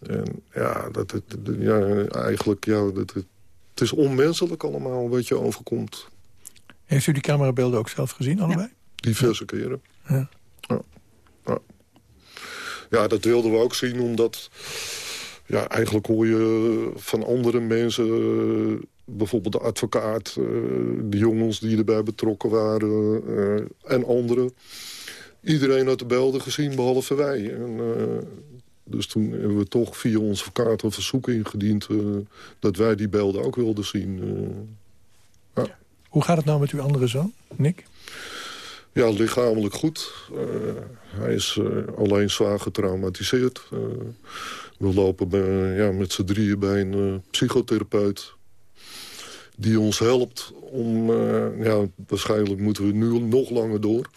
En ja, dat, het, ja eigenlijk, ja, dat, het, het is onmenselijk allemaal wat je overkomt. Heeft u die camerabeelden ook zelf gezien, allebei? Diverse keren. Ja. ja. ja. Ja, dat wilden we ook zien, omdat... Ja, eigenlijk hoor je van andere mensen... bijvoorbeeld de advocaat, eh, de jongens die erbij betrokken waren... Eh, en anderen. Iedereen had de beelden gezien, behalve wij. En, eh, dus toen hebben we toch via onze advocaat een verzoek ingediend... dat wij die beelden ook wilden zien. Ja. Hoe gaat het nou met uw andere zoon, Nick? Ja, lichamelijk goed. Uh, hij is alleen zwaar getraumatiseerd. Uh, we lopen bij, ja, met z'n drieën bij een psychotherapeut... die ons helpt om... ja, waarschijnlijk moeten we nu nog langer door.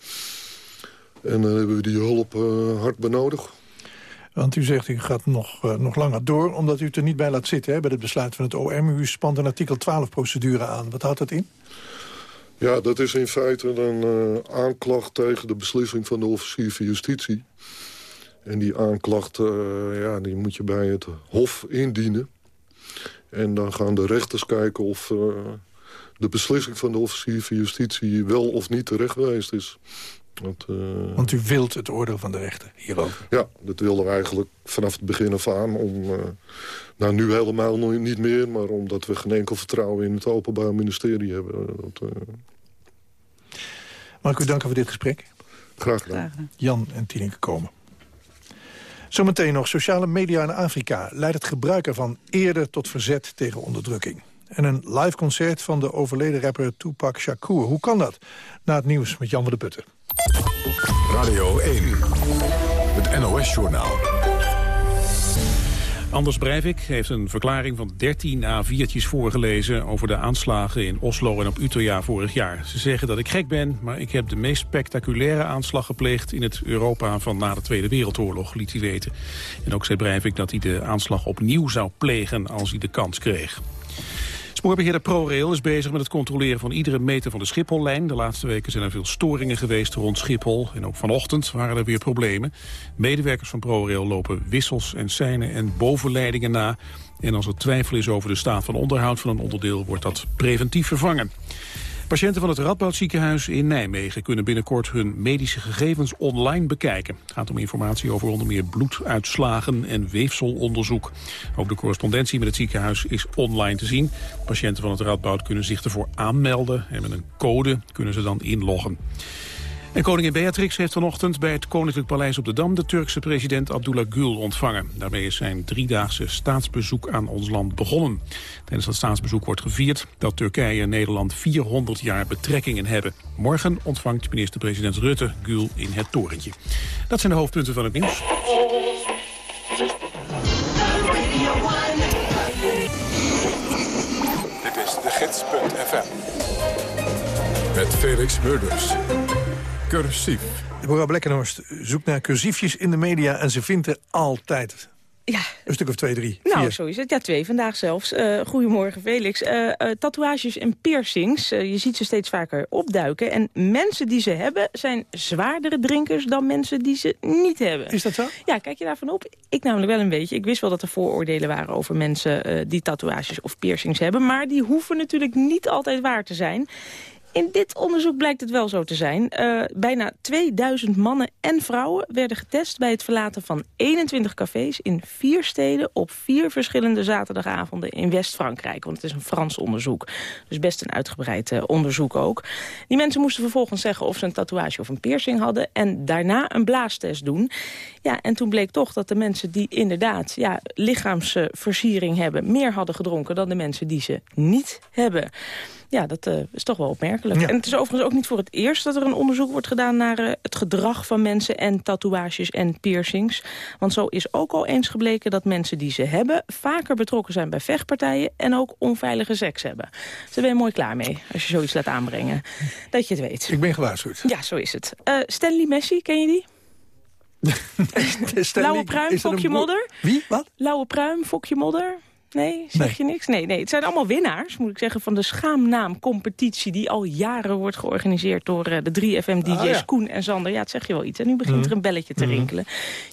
En dan hebben we die hulp hard benodigd. Want u zegt, u gaat nog, nog langer door... omdat u het er niet bij laat zitten hè, bij het besluit van het OM. U spant een artikel 12-procedure aan. Wat houdt dat in? Ja, dat is in feite een uh, aanklacht tegen de beslissing van de officier van justitie. En die aanklacht uh, ja, die moet je bij het hof indienen. En dan gaan de rechters kijken of uh, de beslissing van de officier van justitie... wel of niet terecht geweest is. Want, Want, u wilt het oordeel van de rechter hierover? Ja, dat wilden we eigenlijk vanaf het begin af aan. Om, nou, nu helemaal niet meer, maar omdat we geen enkel vertrouwen in het Openbaar Ministerie hebben. Dat, Mag ik u danken voor dit gesprek? Graag gedaan. Jan en Tineke komen. Zometeen nog sociale media in Afrika leidt het gebruik ervan eerder tot verzet tegen onderdrukking. En een live concert van de overleden rapper Tupac Shakur. Hoe kan dat? Na het nieuws met Jan van de Putten. Radio 1, het NOS-journaal. Anders Breivik heeft een verklaring van 13 A4'tjes voorgelezen... over de aanslagen in Oslo en op Utøya vorig jaar. Ze zeggen dat ik gek ben, maar ik heb de meest spectaculaire aanslag gepleegd... in het Europa van na de Tweede Wereldoorlog, liet hij weten. En ook zei Breivik dat hij de aanslag opnieuw zou plegen als hij de kans kreeg. Spoorbeheerder ProRail is bezig met het controleren van iedere meter van de Schiphollijn. De laatste weken zijn er veel storingen geweest rond Schiphol. En ook vanochtend waren er weer problemen. Medewerkers van ProRail lopen wissels en seinen en bovenleidingen na. En als er twijfel is over de staat van onderhoud van een onderdeel... wordt dat preventief vervangen. Patiënten van het Radboudziekenhuis in Nijmegen kunnen binnenkort hun medische gegevens online bekijken. Het gaat om informatie over onder meer bloeduitslagen en weefselonderzoek. Ook de correspondentie met het ziekenhuis is online te zien. Patiënten van het Radboud kunnen zich ervoor aanmelden en met een code kunnen ze dan inloggen. En koningin Beatrix heeft vanochtend bij het Koninklijk Paleis op de Dam... de Turkse president Abdullah Gül ontvangen. Daarmee is zijn driedaagse staatsbezoek aan ons land begonnen. Tijdens dat staatsbezoek wordt gevierd dat Turkije en Nederland 400 jaar betrekkingen hebben. Morgen ontvangt minister-president Rutte Gül in het torentje. Dat zijn de hoofdpunten van het nieuws. Dit is de gids.fm. Met Felix Murders. Cursief. Deborah Blekkenhorst zoekt naar cursiefjes in de media en ze vindt er altijd. Ja. Een stuk of twee, drie, Nou, vier. zo is het. Ja, twee vandaag zelfs. Eh, goedemorgen, Felix. Eh, eh, tatoeages en piercings, je ziet ze steeds vaker opduiken. En mensen die ze hebben, zijn zwaardere drinkers dan mensen die ze niet hebben. Is dat zo? Ja, kijk je daarvan op? Ik namelijk wel een beetje. Ik wist wel dat er vooroordelen waren over mensen eh, die tatoeages of piercings hebben. Maar die hoeven natuurlijk niet altijd waar te zijn. In dit onderzoek blijkt het wel zo te zijn. Eh, bijna 2000 mannen en vrouwen werden getest bij het verlaten van 21 cafés in vier steden op vier verschillende zaterdagavonden in West-Frankrijk. Want het is een Frans onderzoek. Dus best een uitgebreid eh, onderzoek ook. Die mensen moesten vervolgens zeggen of ze een tatoeage of een piercing hadden en daarna een blaastest doen. Ja, en toen bleek toch dat de mensen die inderdaad ja, lichaamsversiering hebben meer hadden gedronken dan de mensen die ze niet hebben. Ja, dat eh, is toch wel opmerkelijk. Ja. En het is overigens ook niet voor het eerst dat er een onderzoek wordt gedaan... naar eh, het gedrag van mensen en tatoeages en piercings. Want zo is ook al eens gebleken dat mensen die ze hebben... vaker betrokken zijn bij vechtpartijen en ook onveilige seks hebben. Dus daar ben je mooi klaar mee als je zoiets laat aanbrengen. Dat je het weet. Ik ben gewaarschuwd. Ja, zo is het. Eh, Stanley Messi, ken je die? Stanley, Lauwe pruim, fokje modder. Wie? Wat? Lauwe pruim, fokje modder. Nee, zeg Nee. je niks? Nee, nee, het zijn allemaal winnaars, moet ik zeggen... van de schaamnaamcompetitie die al jaren wordt georganiseerd... door eh, de 3FM-dj's Ah, ja. Koen en Sander. Ja, het zeg je wel iets. En nu begint Mhm. er een belletje te Mhm. rinkelen.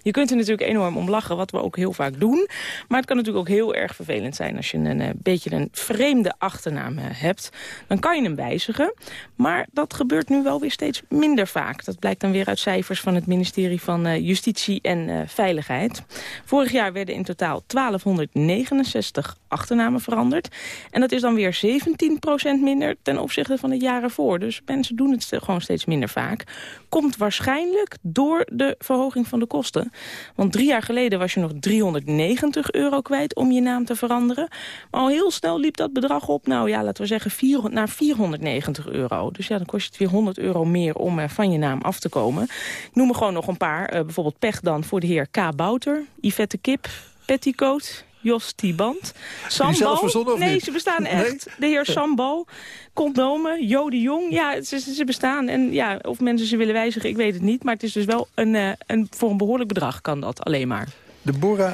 Je kunt er natuurlijk enorm om lachen, wat we ook heel vaak doen. Maar het kan natuurlijk ook heel erg vervelend zijn... als je een eh, beetje een vreemde achternaam eh, hebt. Dan kan je hem wijzigen. Maar dat gebeurt nu wel weer steeds minder vaak. Dat blijkt dan weer uit cijfers van het ministerie van Justitie en Veiligheid. Vorig jaar werden in totaal 1269 achternamen veranderd. En dat is dan weer 17% minder ten opzichte van het jaar ervoor. Dus mensen doen het gewoon steeds minder vaak. Komt waarschijnlijk door de verhoging van de kosten. Want drie jaar geleden was je nog 390 euro kwijt om je naam te veranderen. Maar al heel snel liep dat bedrag op, nou ja, laten we zeggen, 400, naar 490 euro. Dus ja, dan kost je het weer 100 euro meer om eh, van je naam af te komen. Ik noem er gewoon nog een paar. Eh, bijvoorbeeld pech dan voor de heer K. Bouter, Yvette Kip, Petticoat... Jos Tiband. of nee, niet? ze bestaan Nee? echt. De heer Sambo, Condomen, Jo de Jong. Ja, ze, ze bestaan. En ja, of mensen ze willen wijzigen, ik weet het niet. Maar het is dus wel een, eh, een, voor een behoorlijk bedrag kan dat alleen maar. Deborah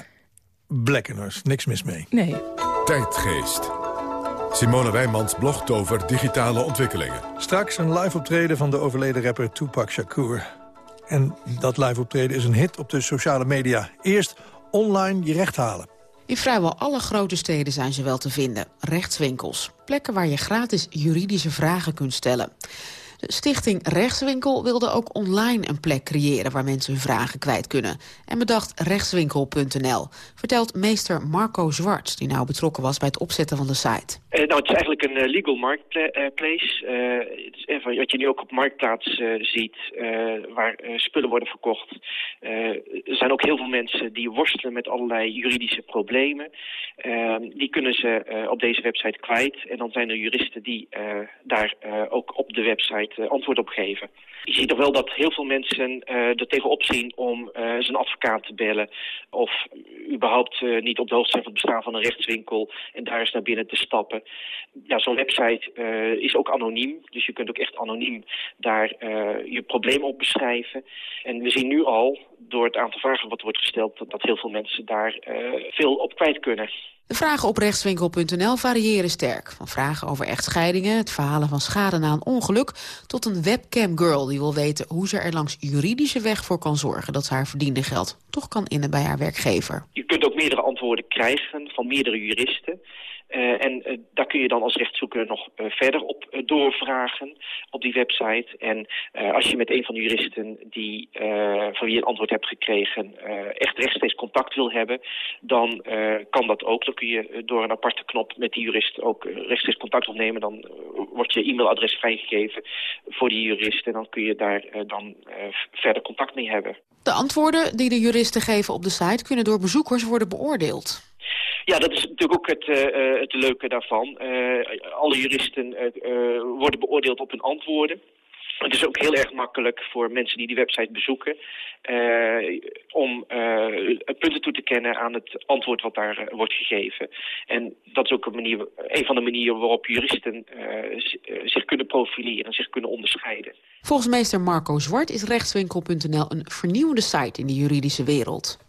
Blekkenhorst, niks mis mee. Nee. Tijdgeest. Simone Wijmans blogt over digitale ontwikkelingen. Straks een live optreden van de overleden rapper Tupac Shakur. En dat live optreden is een hit op de sociale media. Eerst online je recht halen. In vrijwel alle grote steden zijn ze wel te vinden. Rechtswinkels. Plekken waar je gratis juridische vragen kunt stellen. De stichting Rechtswinkel wilde ook online een plek creëren... waar mensen hun vragen kwijt kunnen. En bedacht rechtswinkel.nl. Vertelt meester Marco Zwart, die nou betrokken was... bij het opzetten van de site. Eh, nou, het is eigenlijk een eh, legal marketplace. Eh, het is wat je nu ook op Marktplaats ziet, waar spullen worden verkocht. Er zijn ook heel veel mensen die worstelen met allerlei juridische problemen. Eh, die kunnen ze op deze website kwijt. En dan zijn er juristen die daar ook op de website antwoord op geven. Je ziet toch wel dat heel veel mensen eh er tegenop zien om eh, zijn advocaat te bellen. Of überhaupt eh, niet op de hoogte zijn van het bestaan van een rechtswinkel. En daar eens naar binnen te stappen. Ja, zo'n website is ook anoniem. Dus je kunt ook echt anoniem daar je probleem op beschrijven. En we zien nu al, door het aantal vragen wat wordt gesteld... dat, dat heel veel mensen daar veel op kwijt kunnen. De vragen op rechtswinkel.nl variëren sterk. Van vragen over echtscheidingen, het verhalen van schade na een ongeluk... tot een webcam-girl die wil weten hoe ze er langs juridische weg voor kan zorgen... dat ze haar verdiende geld toch kan innen bij haar werkgever. Je kunt ook meerdere antwoorden krijgen van meerdere juristen. Eh, en eh, daar kun je dan als rechtszoeker nog eh, verder op doorvragen op die website. En als je met een van de juristen die, van wie je een antwoord hebt gekregen echt rechtstreeks contact wil hebben, dan kan dat ook. Dan kun je door een aparte knop met die jurist ook rechtstreeks contact opnemen. Dan wordt je e-mailadres vrijgegeven voor die jurist en dan kun je daar dan verder contact mee hebben. De antwoorden die de juristen geven op de site... kunnen door bezoekers worden beoordeeld. Ja, dat is natuurlijk ook het, eh, eh, het leuke daarvan. Eh, alle juristen worden beoordeeld op hun antwoorden. Het is ook heel erg makkelijk voor mensen die die website bezoeken... om punten toe te kennen aan het antwoord wat daar wordt gegeven. En dat is ook een, manier, een van de manieren waarop juristen zich kunnen profileren, zich kunnen onderscheiden. Volgens meester Marco Zwart is rechtswinkel.nl een vernieuwende site in de juridische wereld.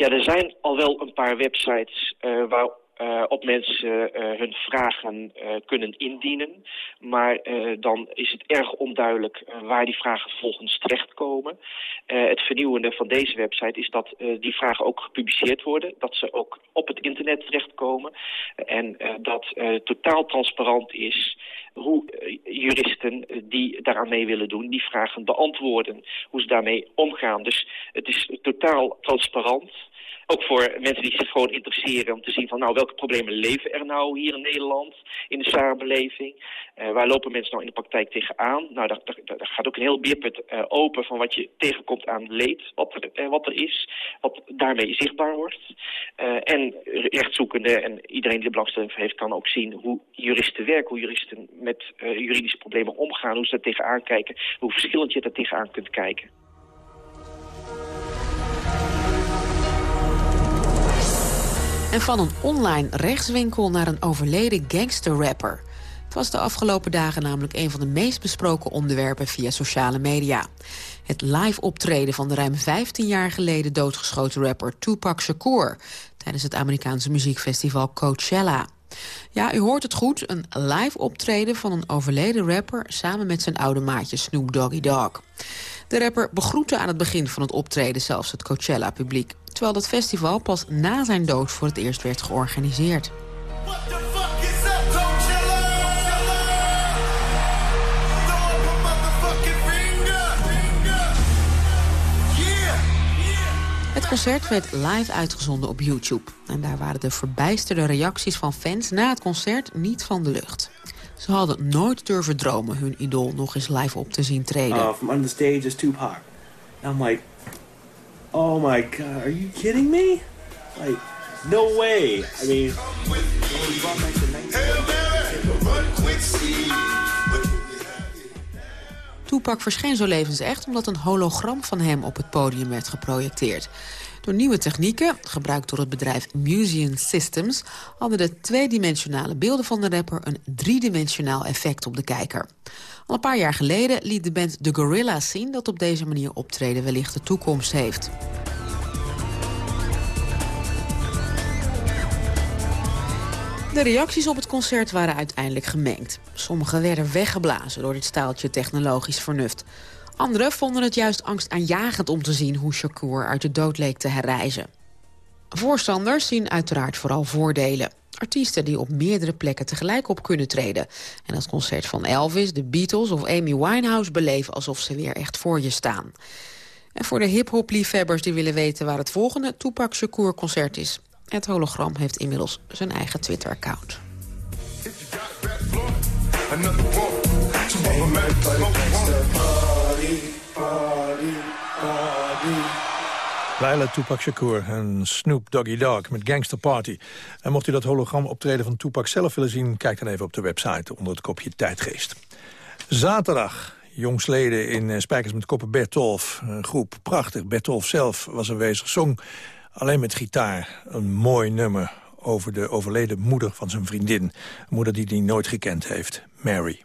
Ja, er zijn al wel een paar websites uh, waar uh, op mensen uh, hun vragen kunnen indienen. Maar dan is het erg onduidelijk waar die vragen vervolgens terechtkomen. het vernieuwende van deze website is dat die vragen ook gepubliceerd worden. Dat ze ook op het internet terechtkomen. En dat totaal transparant is hoe juristen die daaraan mee willen doen... die vragen beantwoorden, hoe ze daarmee omgaan. Dus het is totaal transparant... Ook voor mensen die zich gewoon interesseren om te zien van nou welke problemen leven er nou hier in Nederland in de samenleving. Uh, waar lopen mensen nou in de praktijk tegenaan? Nou, daar, gaat ook een heel bierput uh, open van wat je tegenkomt aan leed, wat er, uh, wat er is, wat daarmee zichtbaar wordt. en rechtszoekende en iedereen die belangstelling heeft kan ook zien hoe juristen werken, hoe juristen met juridische problemen omgaan, hoe ze daar tegenaan kijken, hoe verschillend je daar tegenaan kunt kijken. En van een online rechtswinkel naar een overleden gangsterrapper. Het was de afgelopen dagen namelijk een van de meest besproken onderwerpen via sociale media. Het live optreden van de ruim 15 jaar geleden doodgeschoten rapper Tupac Shakur... tijdens het Amerikaanse muziekfestival Coachella. Ja, u hoort het goed, een live optreden van een overleden rapper... samen met zijn oude maatje Snoop Doggy Dogg. De rapper begroette aan het begin van het optreden zelfs het Coachella-publiek terwijl dat festival pas na zijn dood voor het eerst werd georganiseerd. Het concert werd live uitgezonden op YouTube. En daar waren de verbijsterde reacties van fans na het concert niet van de lucht. Ze hadden nooit durven dromen hun idool nog eens live op te zien treden. Uh, from on the stage is Tupac. I'm like, Oh my god, are you kidding me? Like, no way. I mean... Tupac verscheen zo levensecht omdat een hologram van hem op het podium werd geprojecteerd. Door nieuwe technieken, gebruikt door het bedrijf Museum Systems... hadden de tweedimensionale beelden van de rapper een driedimensionaal effect op de kijker. Al een paar jaar geleden liet de band The Gorilla's zien... dat op deze manier optreden wellicht de toekomst heeft. De reacties op het concert waren uiteindelijk gemengd. Sommigen werden weggeblazen door dit staaltje technologisch vernuft. Anderen vonden het juist angstaanjagend om te zien hoe Shakur uit de dood leek te herrijzen. Voorstanders zien uiteraard vooral voordelen. Artiesten die op meerdere plekken tegelijk op kunnen treden. En het concert van Elvis, de Beatles of Amy Winehouse beleven alsof ze weer echt voor je staan. En voor de hip-hop-liefhebbers die willen weten waar het volgende Tupac Shakur concert is. Het hologram heeft inmiddels zijn eigen Twitter-account. Laila Tupac Shakur en Snoop Doggy Dogg met Gangster Party. En mocht u dat hologram optreden van Tupac zelf willen zien... kijk dan even op de website onder het kopje Tijdgeest. Zaterdag, jongsleden in eh, Spijkers met Koppen Bertolf. Een groep, prachtig. Bertolf zelf was aanwezig, zong alleen met gitaar. Een mooi nummer over de overleden moeder van zijn vriendin. Een moeder die hij nooit gekend heeft, Mary.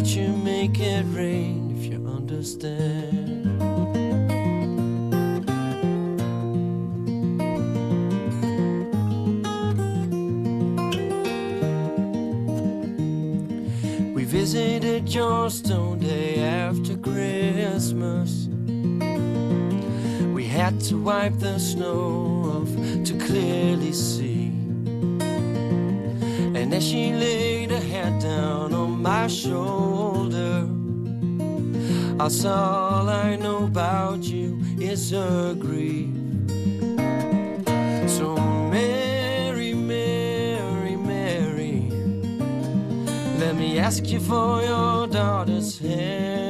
Could you make it rain if you understand? We visited Johnstone day after Christmas. We had to wipe the snow off to clearly see. And as she down my shoulder, saw all I know about you is her grief. So, Mary, Mary, Mary, let me ask you for your daughter's hand.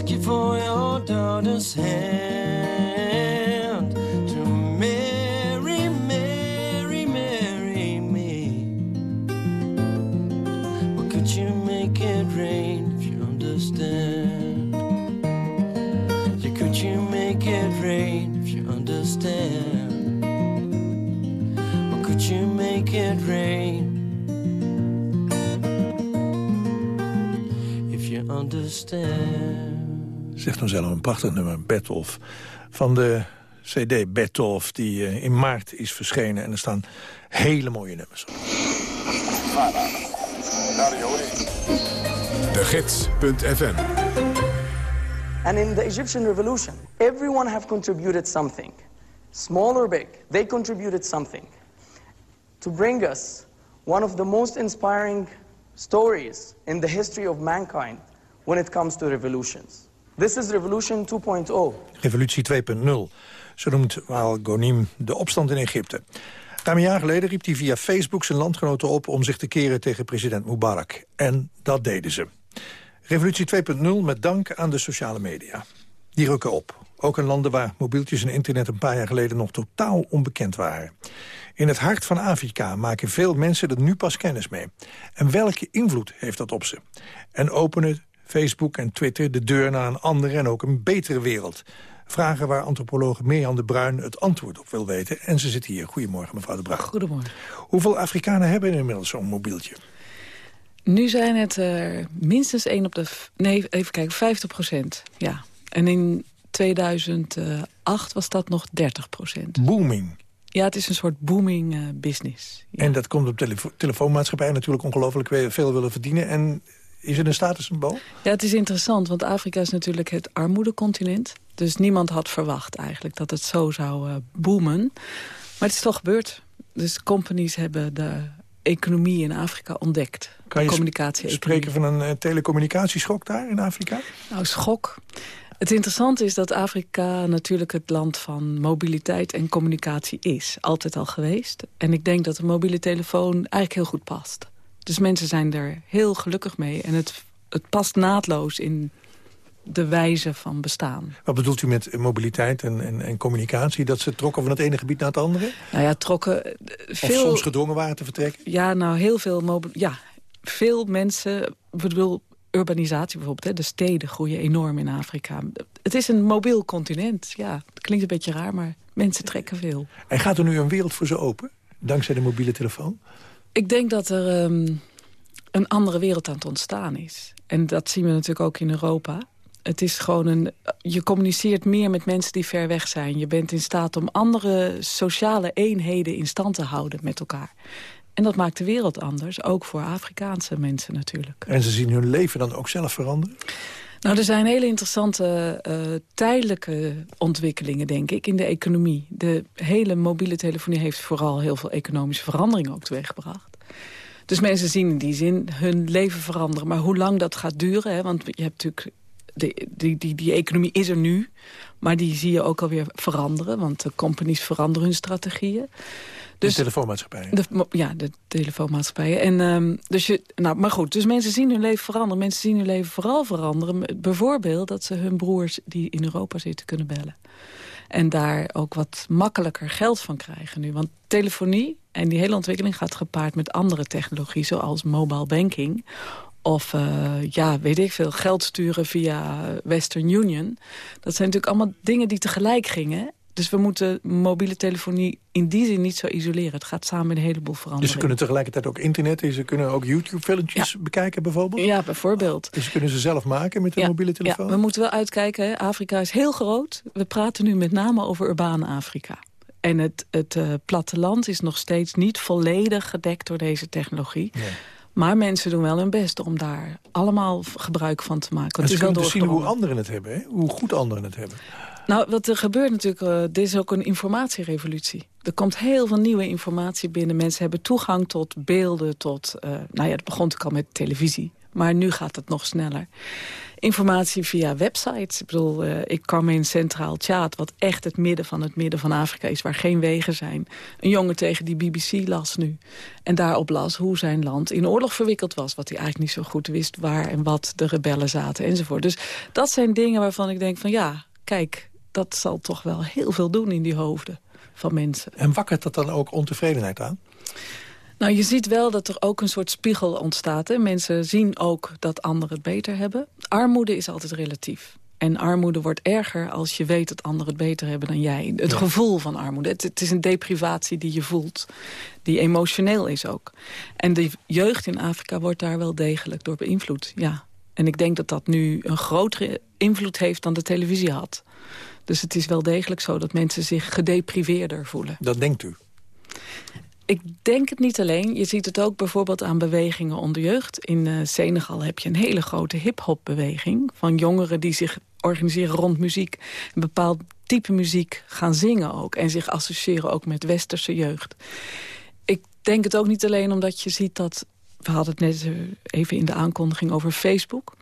ce qu'il faut Zegt nou zelf een prachtig nummer, Betolf. Van de cd Betolf, die eh, in maart is verschenen. En er staan hele mooie nummers op. De Gids.fm And in the Egyptian revolution, everyone have contributed something. Small or big, they contributed something. To bring us one of the most inspiring stories in the history of mankind when it comes to revolutions. This is Revolution 2.0. Revolutie 2.0. Zo noemt Waal Gonim de opstand in Egypte. Ruim een jaar geleden riep hij via Facebook zijn landgenoten op... om zich te keren tegen president Mubarak. En dat deden ze. Revolutie 2.0 met dank aan de sociale media. Die rukken op. Ook in landen waar mobieltjes en internet een paar jaar geleden nog totaal onbekend waren. In het hart van Afrika maken veel mensen er nu pas kennis mee. En welke invloed heeft dat op ze? En openen Facebook en Twitter de deur naar een andere en ook een betere wereld. Vragen waar antropoloog Mirjam de Bruin het antwoord op wil weten. En ze zit hier. Goedemorgen, mevrouw de Bruin. Goedemorgen. Hoeveel Afrikanen hebben inmiddels zo'n mobieltje? Nu zijn het er minstens 1 op de... Nee, even kijken, 50 procent. Ja. En in 2008 was dat nog 30 procent. Booming. Ja, het is een soort booming eh, business. En dat komt op telefo telefoonmaatschappijen natuurlijk ongelooflijk veel willen verdienen. En is het een statussymbool? Ja, het is interessant, want Afrika is natuurlijk het armoedecontinent. Dus niemand had verwacht eigenlijk dat het zo zou eh, boomen. Maar het is toch gebeurd. Dus companies hebben de economie in Afrika ontdekt. Kan je communicatie spreken van een eh, telecommunicatieschok daar in Afrika? Nou, schok. Het interessante is dat Afrika natuurlijk het land van mobiliteit en communicatie is. Altijd al geweest. En ik denk dat de mobiele telefoon eigenlijk heel goed past. Dus mensen zijn er heel gelukkig mee. En het, het past naadloos in de wijze van bestaan. Wat bedoelt u met mobiliteit en, en, en communicatie? Dat ze trokken van het ene gebied naar het andere? Nou ja, trokken eh, Of veel... soms gedwongen waren te vertrekken? Ja, nou heel veel. Ja, veel mensen... Bedoel, urbanisatie bijvoorbeeld, hè, de steden groeien enorm in Afrika. Het is een mobiel continent, ja. Het klinkt een beetje raar, maar mensen trekken veel. En gaat er nu een wereld voor ze open? Dankzij de mobiele telefoon? Ik denk dat er ehm, een andere wereld aan het ontstaan is. En dat zien we natuurlijk ook in Europa. Het is gewoon een... Je communiceert meer met mensen die ver weg zijn. Je bent in staat om andere sociale eenheden in stand te houden met elkaar. En dat maakt de wereld anders, ook voor Afrikaanse mensen natuurlijk. En ze zien hun leven dan ook zelf veranderen? Nou, er zijn hele interessante uh, tijdelijke ontwikkelingen, denk ik, in de economie. De hele mobiele telefonie heeft vooral heel veel economische veranderingen ook teweeggebracht. Dus mensen zien in die zin hun leven veranderen. Maar hoe lang dat gaat duren, hè, want je hebt natuurlijk... De, die, die, die economie is er nu, maar die zie je ook alweer veranderen. Want de companies veranderen hun strategieën. Dus, de telefoonmaatschappijen. De, ja, de telefoonmaatschappijen. En, um, dus je, nou, maar goed, dus mensen zien hun leven veranderen. Mensen zien hun leven vooral veranderen. Bijvoorbeeld dat ze hun broers die in Europa zitten kunnen bellen. En daar ook wat makkelijker geld van krijgen nu. Want telefonie en die hele ontwikkeling gaat gepaard met andere technologie... zoals mobile banking of uh, ja, weet ik veel, geld sturen via Western Union. Dat zijn natuurlijk allemaal dingen die tegelijk gingen. Dus we moeten mobiele telefonie in die zin niet zo isoleren. Het gaat samen met een heleboel veranderen. Dus ze kunnen tegelijkertijd ook internet... en ze kunnen ook YouTube-filmpjes bekijken bijvoorbeeld? Ja, bijvoorbeeld. Dus ze kunnen ze zelf maken met een mobiele telefoon? Ja, we moeten wel uitkijken. Afrika is heel groot. We praten nu met name over urbane Afrika. En het, het uh, platteland is nog steeds niet volledig gedekt door deze technologie. Nee. Maar mensen doen wel hun best om daar allemaal gebruik van te maken. En ze kunnen dus zien hoe anderen het hebben, hè? hoe goed anderen het hebben. Nou, wat er gebeurt natuurlijk, uh, dit is ook een informatierevolutie. Er komt heel veel nieuwe informatie binnen. Mensen hebben toegang tot beelden, tot... Uh, nou ja, dat begon natuurlijk al met televisie. Maar nu gaat het nog sneller. Informatie via websites. Ik bedoel, uh, ik kwam in Centraal Tjaat, wat echt het midden van het midden van Afrika is... waar geen wegen zijn. Een jongen tegen die BBC las nu. En daarop las hoe zijn land in oorlog verwikkeld was. Wat hij eigenlijk niet zo goed wist waar en wat de rebellen zaten enzovoort. Dus dat zijn dingen waarvan ik denk van ja, kijk dat zal toch wel heel veel doen in die hoofden van mensen. En wakkert dat dan ook ontevredenheid aan? Nou, je ziet wel dat er ook een soort spiegel ontstaat. Hè? Mensen zien ook dat anderen het beter hebben. Armoede is altijd relatief. En armoede wordt erger als je weet dat anderen het beter hebben dan jij. Het gevoel van armoede. Het, het, is een deprivatie die je voelt. Die emotioneel is ook. En de jeugd in Afrika wordt daar wel degelijk door beïnvloed. Ja. En ik denk dat dat nu een grotere invloed heeft dan de televisie had. Dus het is wel degelijk zo dat mensen zich gedepriveerder voelen. Dat denkt u? Ik denk het niet alleen. Je ziet het ook bijvoorbeeld aan bewegingen onder jeugd. In uh, Senegal heb je een hele grote hip-hop beweging van jongeren die zich organiseren rond muziek. Een bepaald type muziek gaan zingen ook. En zich associëren ook met westerse jeugd. Ik denk het ook niet alleen omdat je ziet dat... We hadden het net even in de aankondiging over Facebook.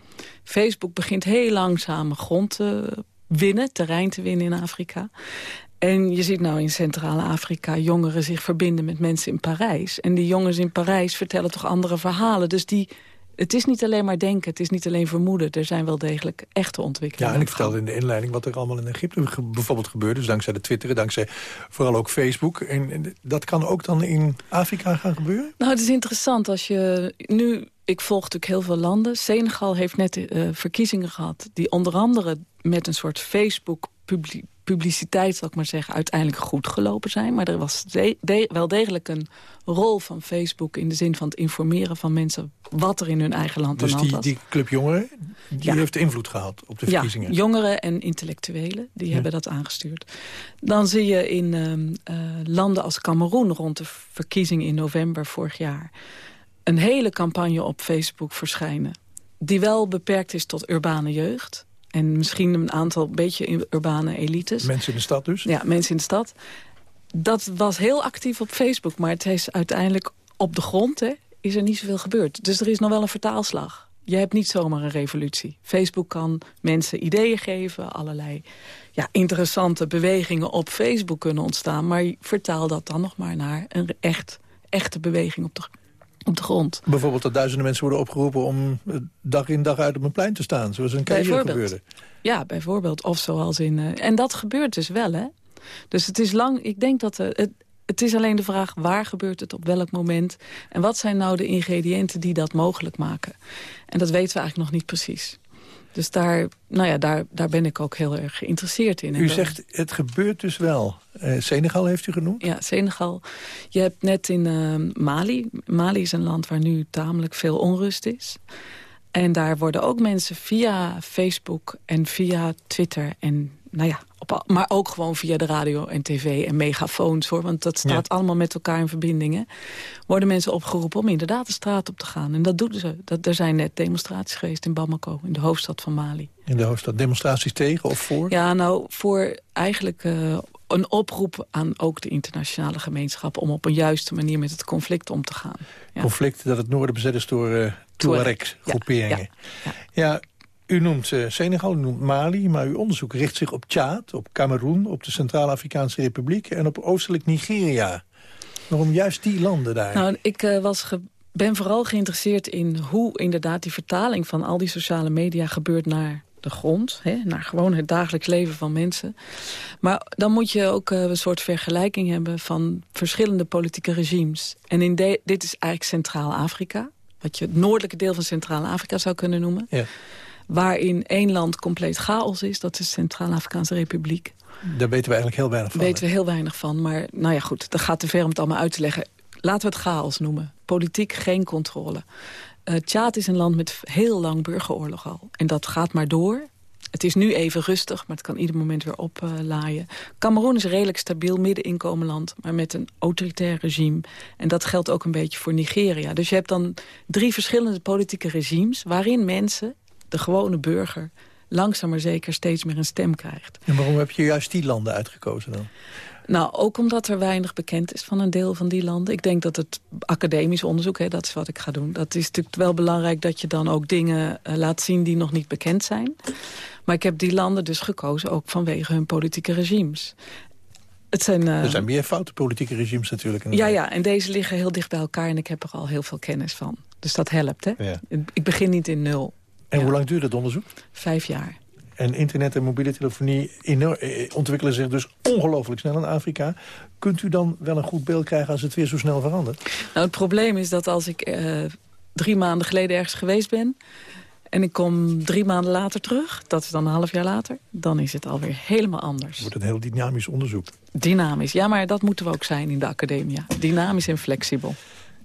Facebook begint heel langzaam grond te winnen, terrein te winnen in Afrika. En je ziet nou in Centrale Afrika jongeren zich verbinden met mensen in Parijs. En die jongens in Parijs vertellen toch andere verhalen. Dus die, het is niet alleen maar denken, het is niet alleen vermoeden. Er zijn wel degelijk echte ontwikkelingen. Ja, en ik vertelde in de inleiding wat er allemaal in Egypte bijvoorbeeld gebeurt. Dus dankzij de Twitter, dankzij vooral ook Facebook. En dat kan ook dan in Afrika gaan gebeuren? Nou, het is interessant als je nu ik volg natuurlijk heel veel landen. Senegal heeft net uh, verkiezingen gehad... die onder andere met een soort Facebook-publiciteit, zal ik maar zeggen... uiteindelijk goed gelopen zijn. Maar er was wel degelijk een rol van Facebook... in de zin van het informeren van mensen wat er in hun eigen land dus aan die, was. Dus die club jongeren, die heeft invloed gehad op de verkiezingen? Ja, jongeren en intellectuelen, die hebben dat aangestuurd. Dan zie je in uh, uh, landen als Cameroen rond de verkiezingen in november vorig jaar een hele campagne op Facebook verschijnen... die wel beperkt is tot urbane jeugd. En misschien een aantal beetje urbane elites. Mensen in de stad dus? Ja, mensen in de stad. Dat was heel actief op Facebook, maar het is uiteindelijk op de grond... Hè, is er niet zoveel gebeurd. Dus er is nog wel een vertaalslag. Je hebt niet zomaar een revolutie. Facebook kan mensen ideeën geven, allerlei ja, interessante bewegingen op Facebook kunnen ontstaan. Maar vertaal dat dan nog maar naar een echt, echte beweging op de op de grond. Bijvoorbeeld dat duizenden mensen worden opgeroepen om dag in dag uit op een plein te staan. Zoals een keer gebeurde. Ja, bijvoorbeeld. Of zoals in... Uh, en dat gebeurt dus wel, hè. Dus het is lang... Ik denk dat... Uh, het, het is alleen de vraag waar gebeurt het, op welk moment... en wat zijn nou de ingrediënten die dat mogelijk maken. En dat weten we eigenlijk nog niet precies. Dus daar, nou ja, daar, daar ben ik ook heel erg geïnteresseerd in. U zegt, het gebeurt dus wel. Uh, Senegal heeft u genoemd? Ja, Senegal. Je hebt net in uh, Mali... Mali is een land waar nu tamelijk veel onrust is. En daar worden ook mensen via Facebook en via Twitter en nou ja, op, maar ook gewoon via de radio en tv en megafoons hoor. Want dat staat allemaal met elkaar in verbindingen. Worden mensen opgeroepen om inderdaad de straat op te gaan. En dat doen ze. Dat, er zijn net demonstraties geweest in Bamako, in de hoofdstad van Mali. In de hoofdstad demonstraties tegen of voor? Ja, nou voor eigenlijk uh, een oproep aan ook de internationale gemeenschap... om op een juiste manier met het conflict om te gaan. Ja. Conflict dat het noorden bezet is door uh, Tuareg-groeperingen. Ja, ja. U noemt uh, Senegal, u noemt Mali, maar uw onderzoek richt zich op Tjaad, op Cameroen, op de Centraal-Afrikaanse Republiek en op oostelijk Nigeria. Waarom juist die landen daar? Nou, ik uh, was ben vooral geïnteresseerd in hoe inderdaad die vertaling van al die sociale media gebeurt naar de grond, hè, naar gewoon het dagelijks leven van mensen. Maar dan moet je ook uh, een soort vergelijking hebben van verschillende politieke regimes. En in dit is eigenlijk Centraal-Afrika, wat je het noordelijke deel van Centraal-Afrika zou kunnen noemen. Ja waarin één land compleet chaos is. Dat is de Centraal-Afrikaanse Republiek. Daar weten we eigenlijk heel weinig van. Daar weten we heel weinig van. Maar nou ja, goed, dat gaat te ver om het allemaal uit te leggen. Laten we het chaos noemen. Politiek geen controle. Uh, Tjaad is een land met heel lang burgeroorlog al. En dat gaat maar door. Het is nu even rustig, maar het kan ieder moment weer oplaaien. Uh, Cameroen is redelijk stabiel, middeninkomenland, maar met een autoritair regime. En dat geldt ook een beetje voor Nigeria. Dus je hebt dan drie verschillende politieke regimes... waarin mensen de gewone burger langzaam maar zeker steeds meer een stem krijgt. En waarom heb je juist die landen uitgekozen dan? Nou, ook omdat er weinig bekend is van een deel van die landen. Ik denk dat het academisch onderzoek, hè, dat is wat ik ga doen. Dat is natuurlijk wel belangrijk dat je dan ook dingen uh, laat zien die nog niet bekend zijn. Maar ik heb die landen dus gekozen ook vanwege hun politieke regimes. Het zijn, uh, er zijn meer foute politieke regimes natuurlijk. Ja, ja, en deze liggen heel dicht bij elkaar en ik heb er al heel veel kennis van. Dus dat helpt, hè? Ja. Ik begin niet in nul. En hoe lang duurt het onderzoek? Vijf jaar. En internet en mobiele telefonie eh, ontwikkelen zich dus ongelooflijk snel in Afrika. Kunt u dan wel een goed beeld krijgen als het weer zo snel verandert? Nou, het probleem is dat als ik uh, drie maanden geleden ergens geweest ben... en ik kom drie maanden later terug, dat is dan een half jaar later... dan is het alweer helemaal anders. Het wordt een heel dynamisch onderzoek. Dynamisch, ja, maar dat moeten we ook zijn in de academia. Dynamisch en flexibel.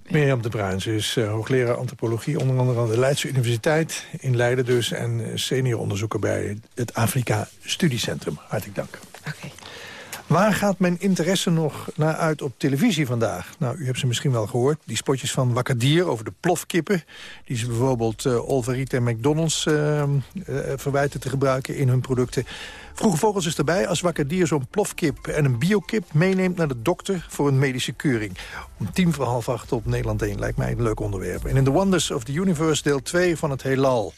Mirjam de Bruin, ze is uh, hoogleraar antropologie... onder andere aan de Leidse Universiteit in Leiden dus... en senior onderzoeker bij het Afrika Studiecentrum. Hartelijk dank. Okay. Waar gaat mijn interesse nog naar uit op televisie vandaag? Nou, u hebt ze misschien wel gehoord. Die spotjes van Wakadier over de plofkippen... die ze bijvoorbeeld uh, Olverite en McDonald's uh, uh, verwijten te gebruiken in hun producten. Vroege Vogels is erbij als Wakadier zo'n plofkip en een biokip meeneemt naar de dokter voor een medische keuring. Om tien voor half acht op Nederland 1 lijkt mij een leuk onderwerp. En in The Wonders of the Universe deel 2 van het heelal.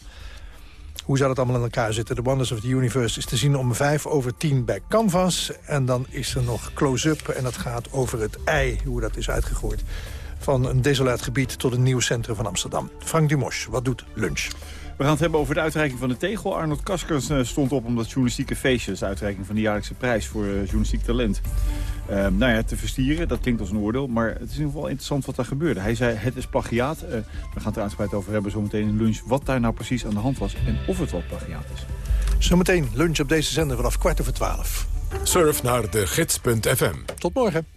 Hoe zou dat allemaal in elkaar zitten? The Wonders of the Universe is te zien om vijf over tien bij Canvas. En dan is er nog Close-Up en dat gaat over het ei, hoe dat is uitgegooid. Van een desolaat gebied tot een nieuw centrum van Amsterdam. Frank Dumos, wat doet lunch? We gaan het hebben over de uitreiking van de tegel. Arnold Kaskers eh, stond op omdat journalistieke feestjes... de uitreiking van de jaarlijkse prijs voor uh, journalistiek talent... Uh, nou ja, te verstieren, dat klinkt als een oordeel. Maar het is in ieder geval interessant wat daar gebeurde. Hij zei, het is plagiaat. Uh, we gaan het er uitgebreid over hebben zometeen in lunch. Wat daar nou precies aan de hand was en of het wel plagiaat is. Zometeen lunch op deze zender vanaf kwart over twaalf. Surf naar de gids.fm. Tot morgen.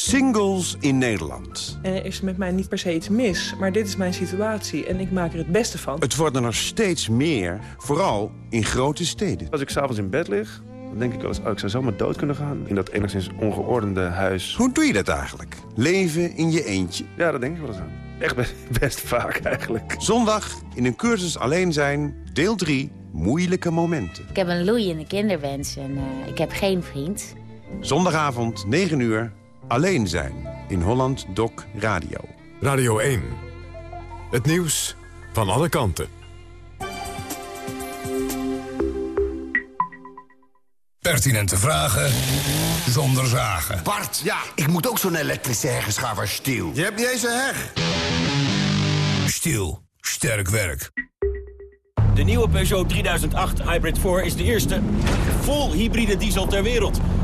Singles in Nederland. Er is met mij niet per se iets mis, maar dit is mijn situatie en ik maak er het beste van. Het worden er steeds meer, vooral in grote steden. Als ik s'avonds in bed lig, dan denk ik wel eens... oh, ik zou zomaar dood kunnen gaan in dat enigszins ongeordende huis. Hoe doe je dat eigenlijk? Leven in je eentje? Ja, dat denk ik wel eens aan. Echt best, best vaak eigenlijk. Zondag in een cursus alleen zijn, deel 3, moeilijke momenten. Ik heb een loeiende kinderwens en uh, ik heb geen vriend. Zondagavond, 9 uur, Alleen zijn in Holland Doc Radio. Radio 1. Het nieuws van alle kanten. Pertinente vragen zonder zagen. Bart, ja, ik moet ook zo'n elektrische heggeschaver stiel. Je hebt niet eens een heg. Stiel, sterk werk. De nieuwe Peugeot 3008 Hybrid 4 is de eerste vol hybride diesel ter wereld.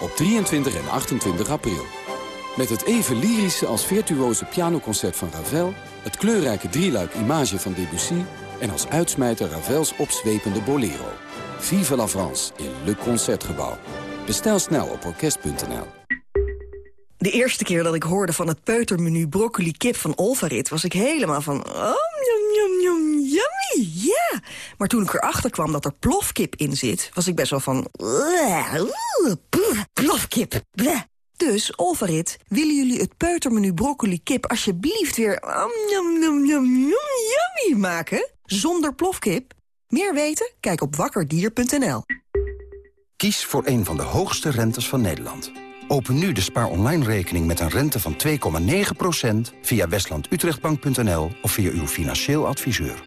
Op 23 en 28 april. Met het even lyrische als virtuoze pianoconcert van Ravel... het kleurrijke drieluik Image van Debussy... en als uitsmijter Ravels opzwepende Bolero. Vive la France in Le Concertgebouw. Bestel snel op orkest.nl. De eerste keer dat ik hoorde van het peutermenu broccoli kip van Olvarit... was ik helemaal van... Oh, yum, yum, yum, yummy, Maar toen ik erachter kwam dat er plofkip in zit... was ik best wel van... "Bleh, oeh, bleh, Plofkip. Dus, Olvarit, willen jullie het peutermenu broccoli kip... alsjeblieft weer... Um, yum, yum, yum, yum, yummy maken? Zonder plofkip? Meer weten? Kijk op wakkerdier.nl. Kies voor een van de hoogste rentes van Nederland. Open nu de spaar online rekening met een rente van 2,9% via westlandutrechtbank.nl of via uw financieel adviseur.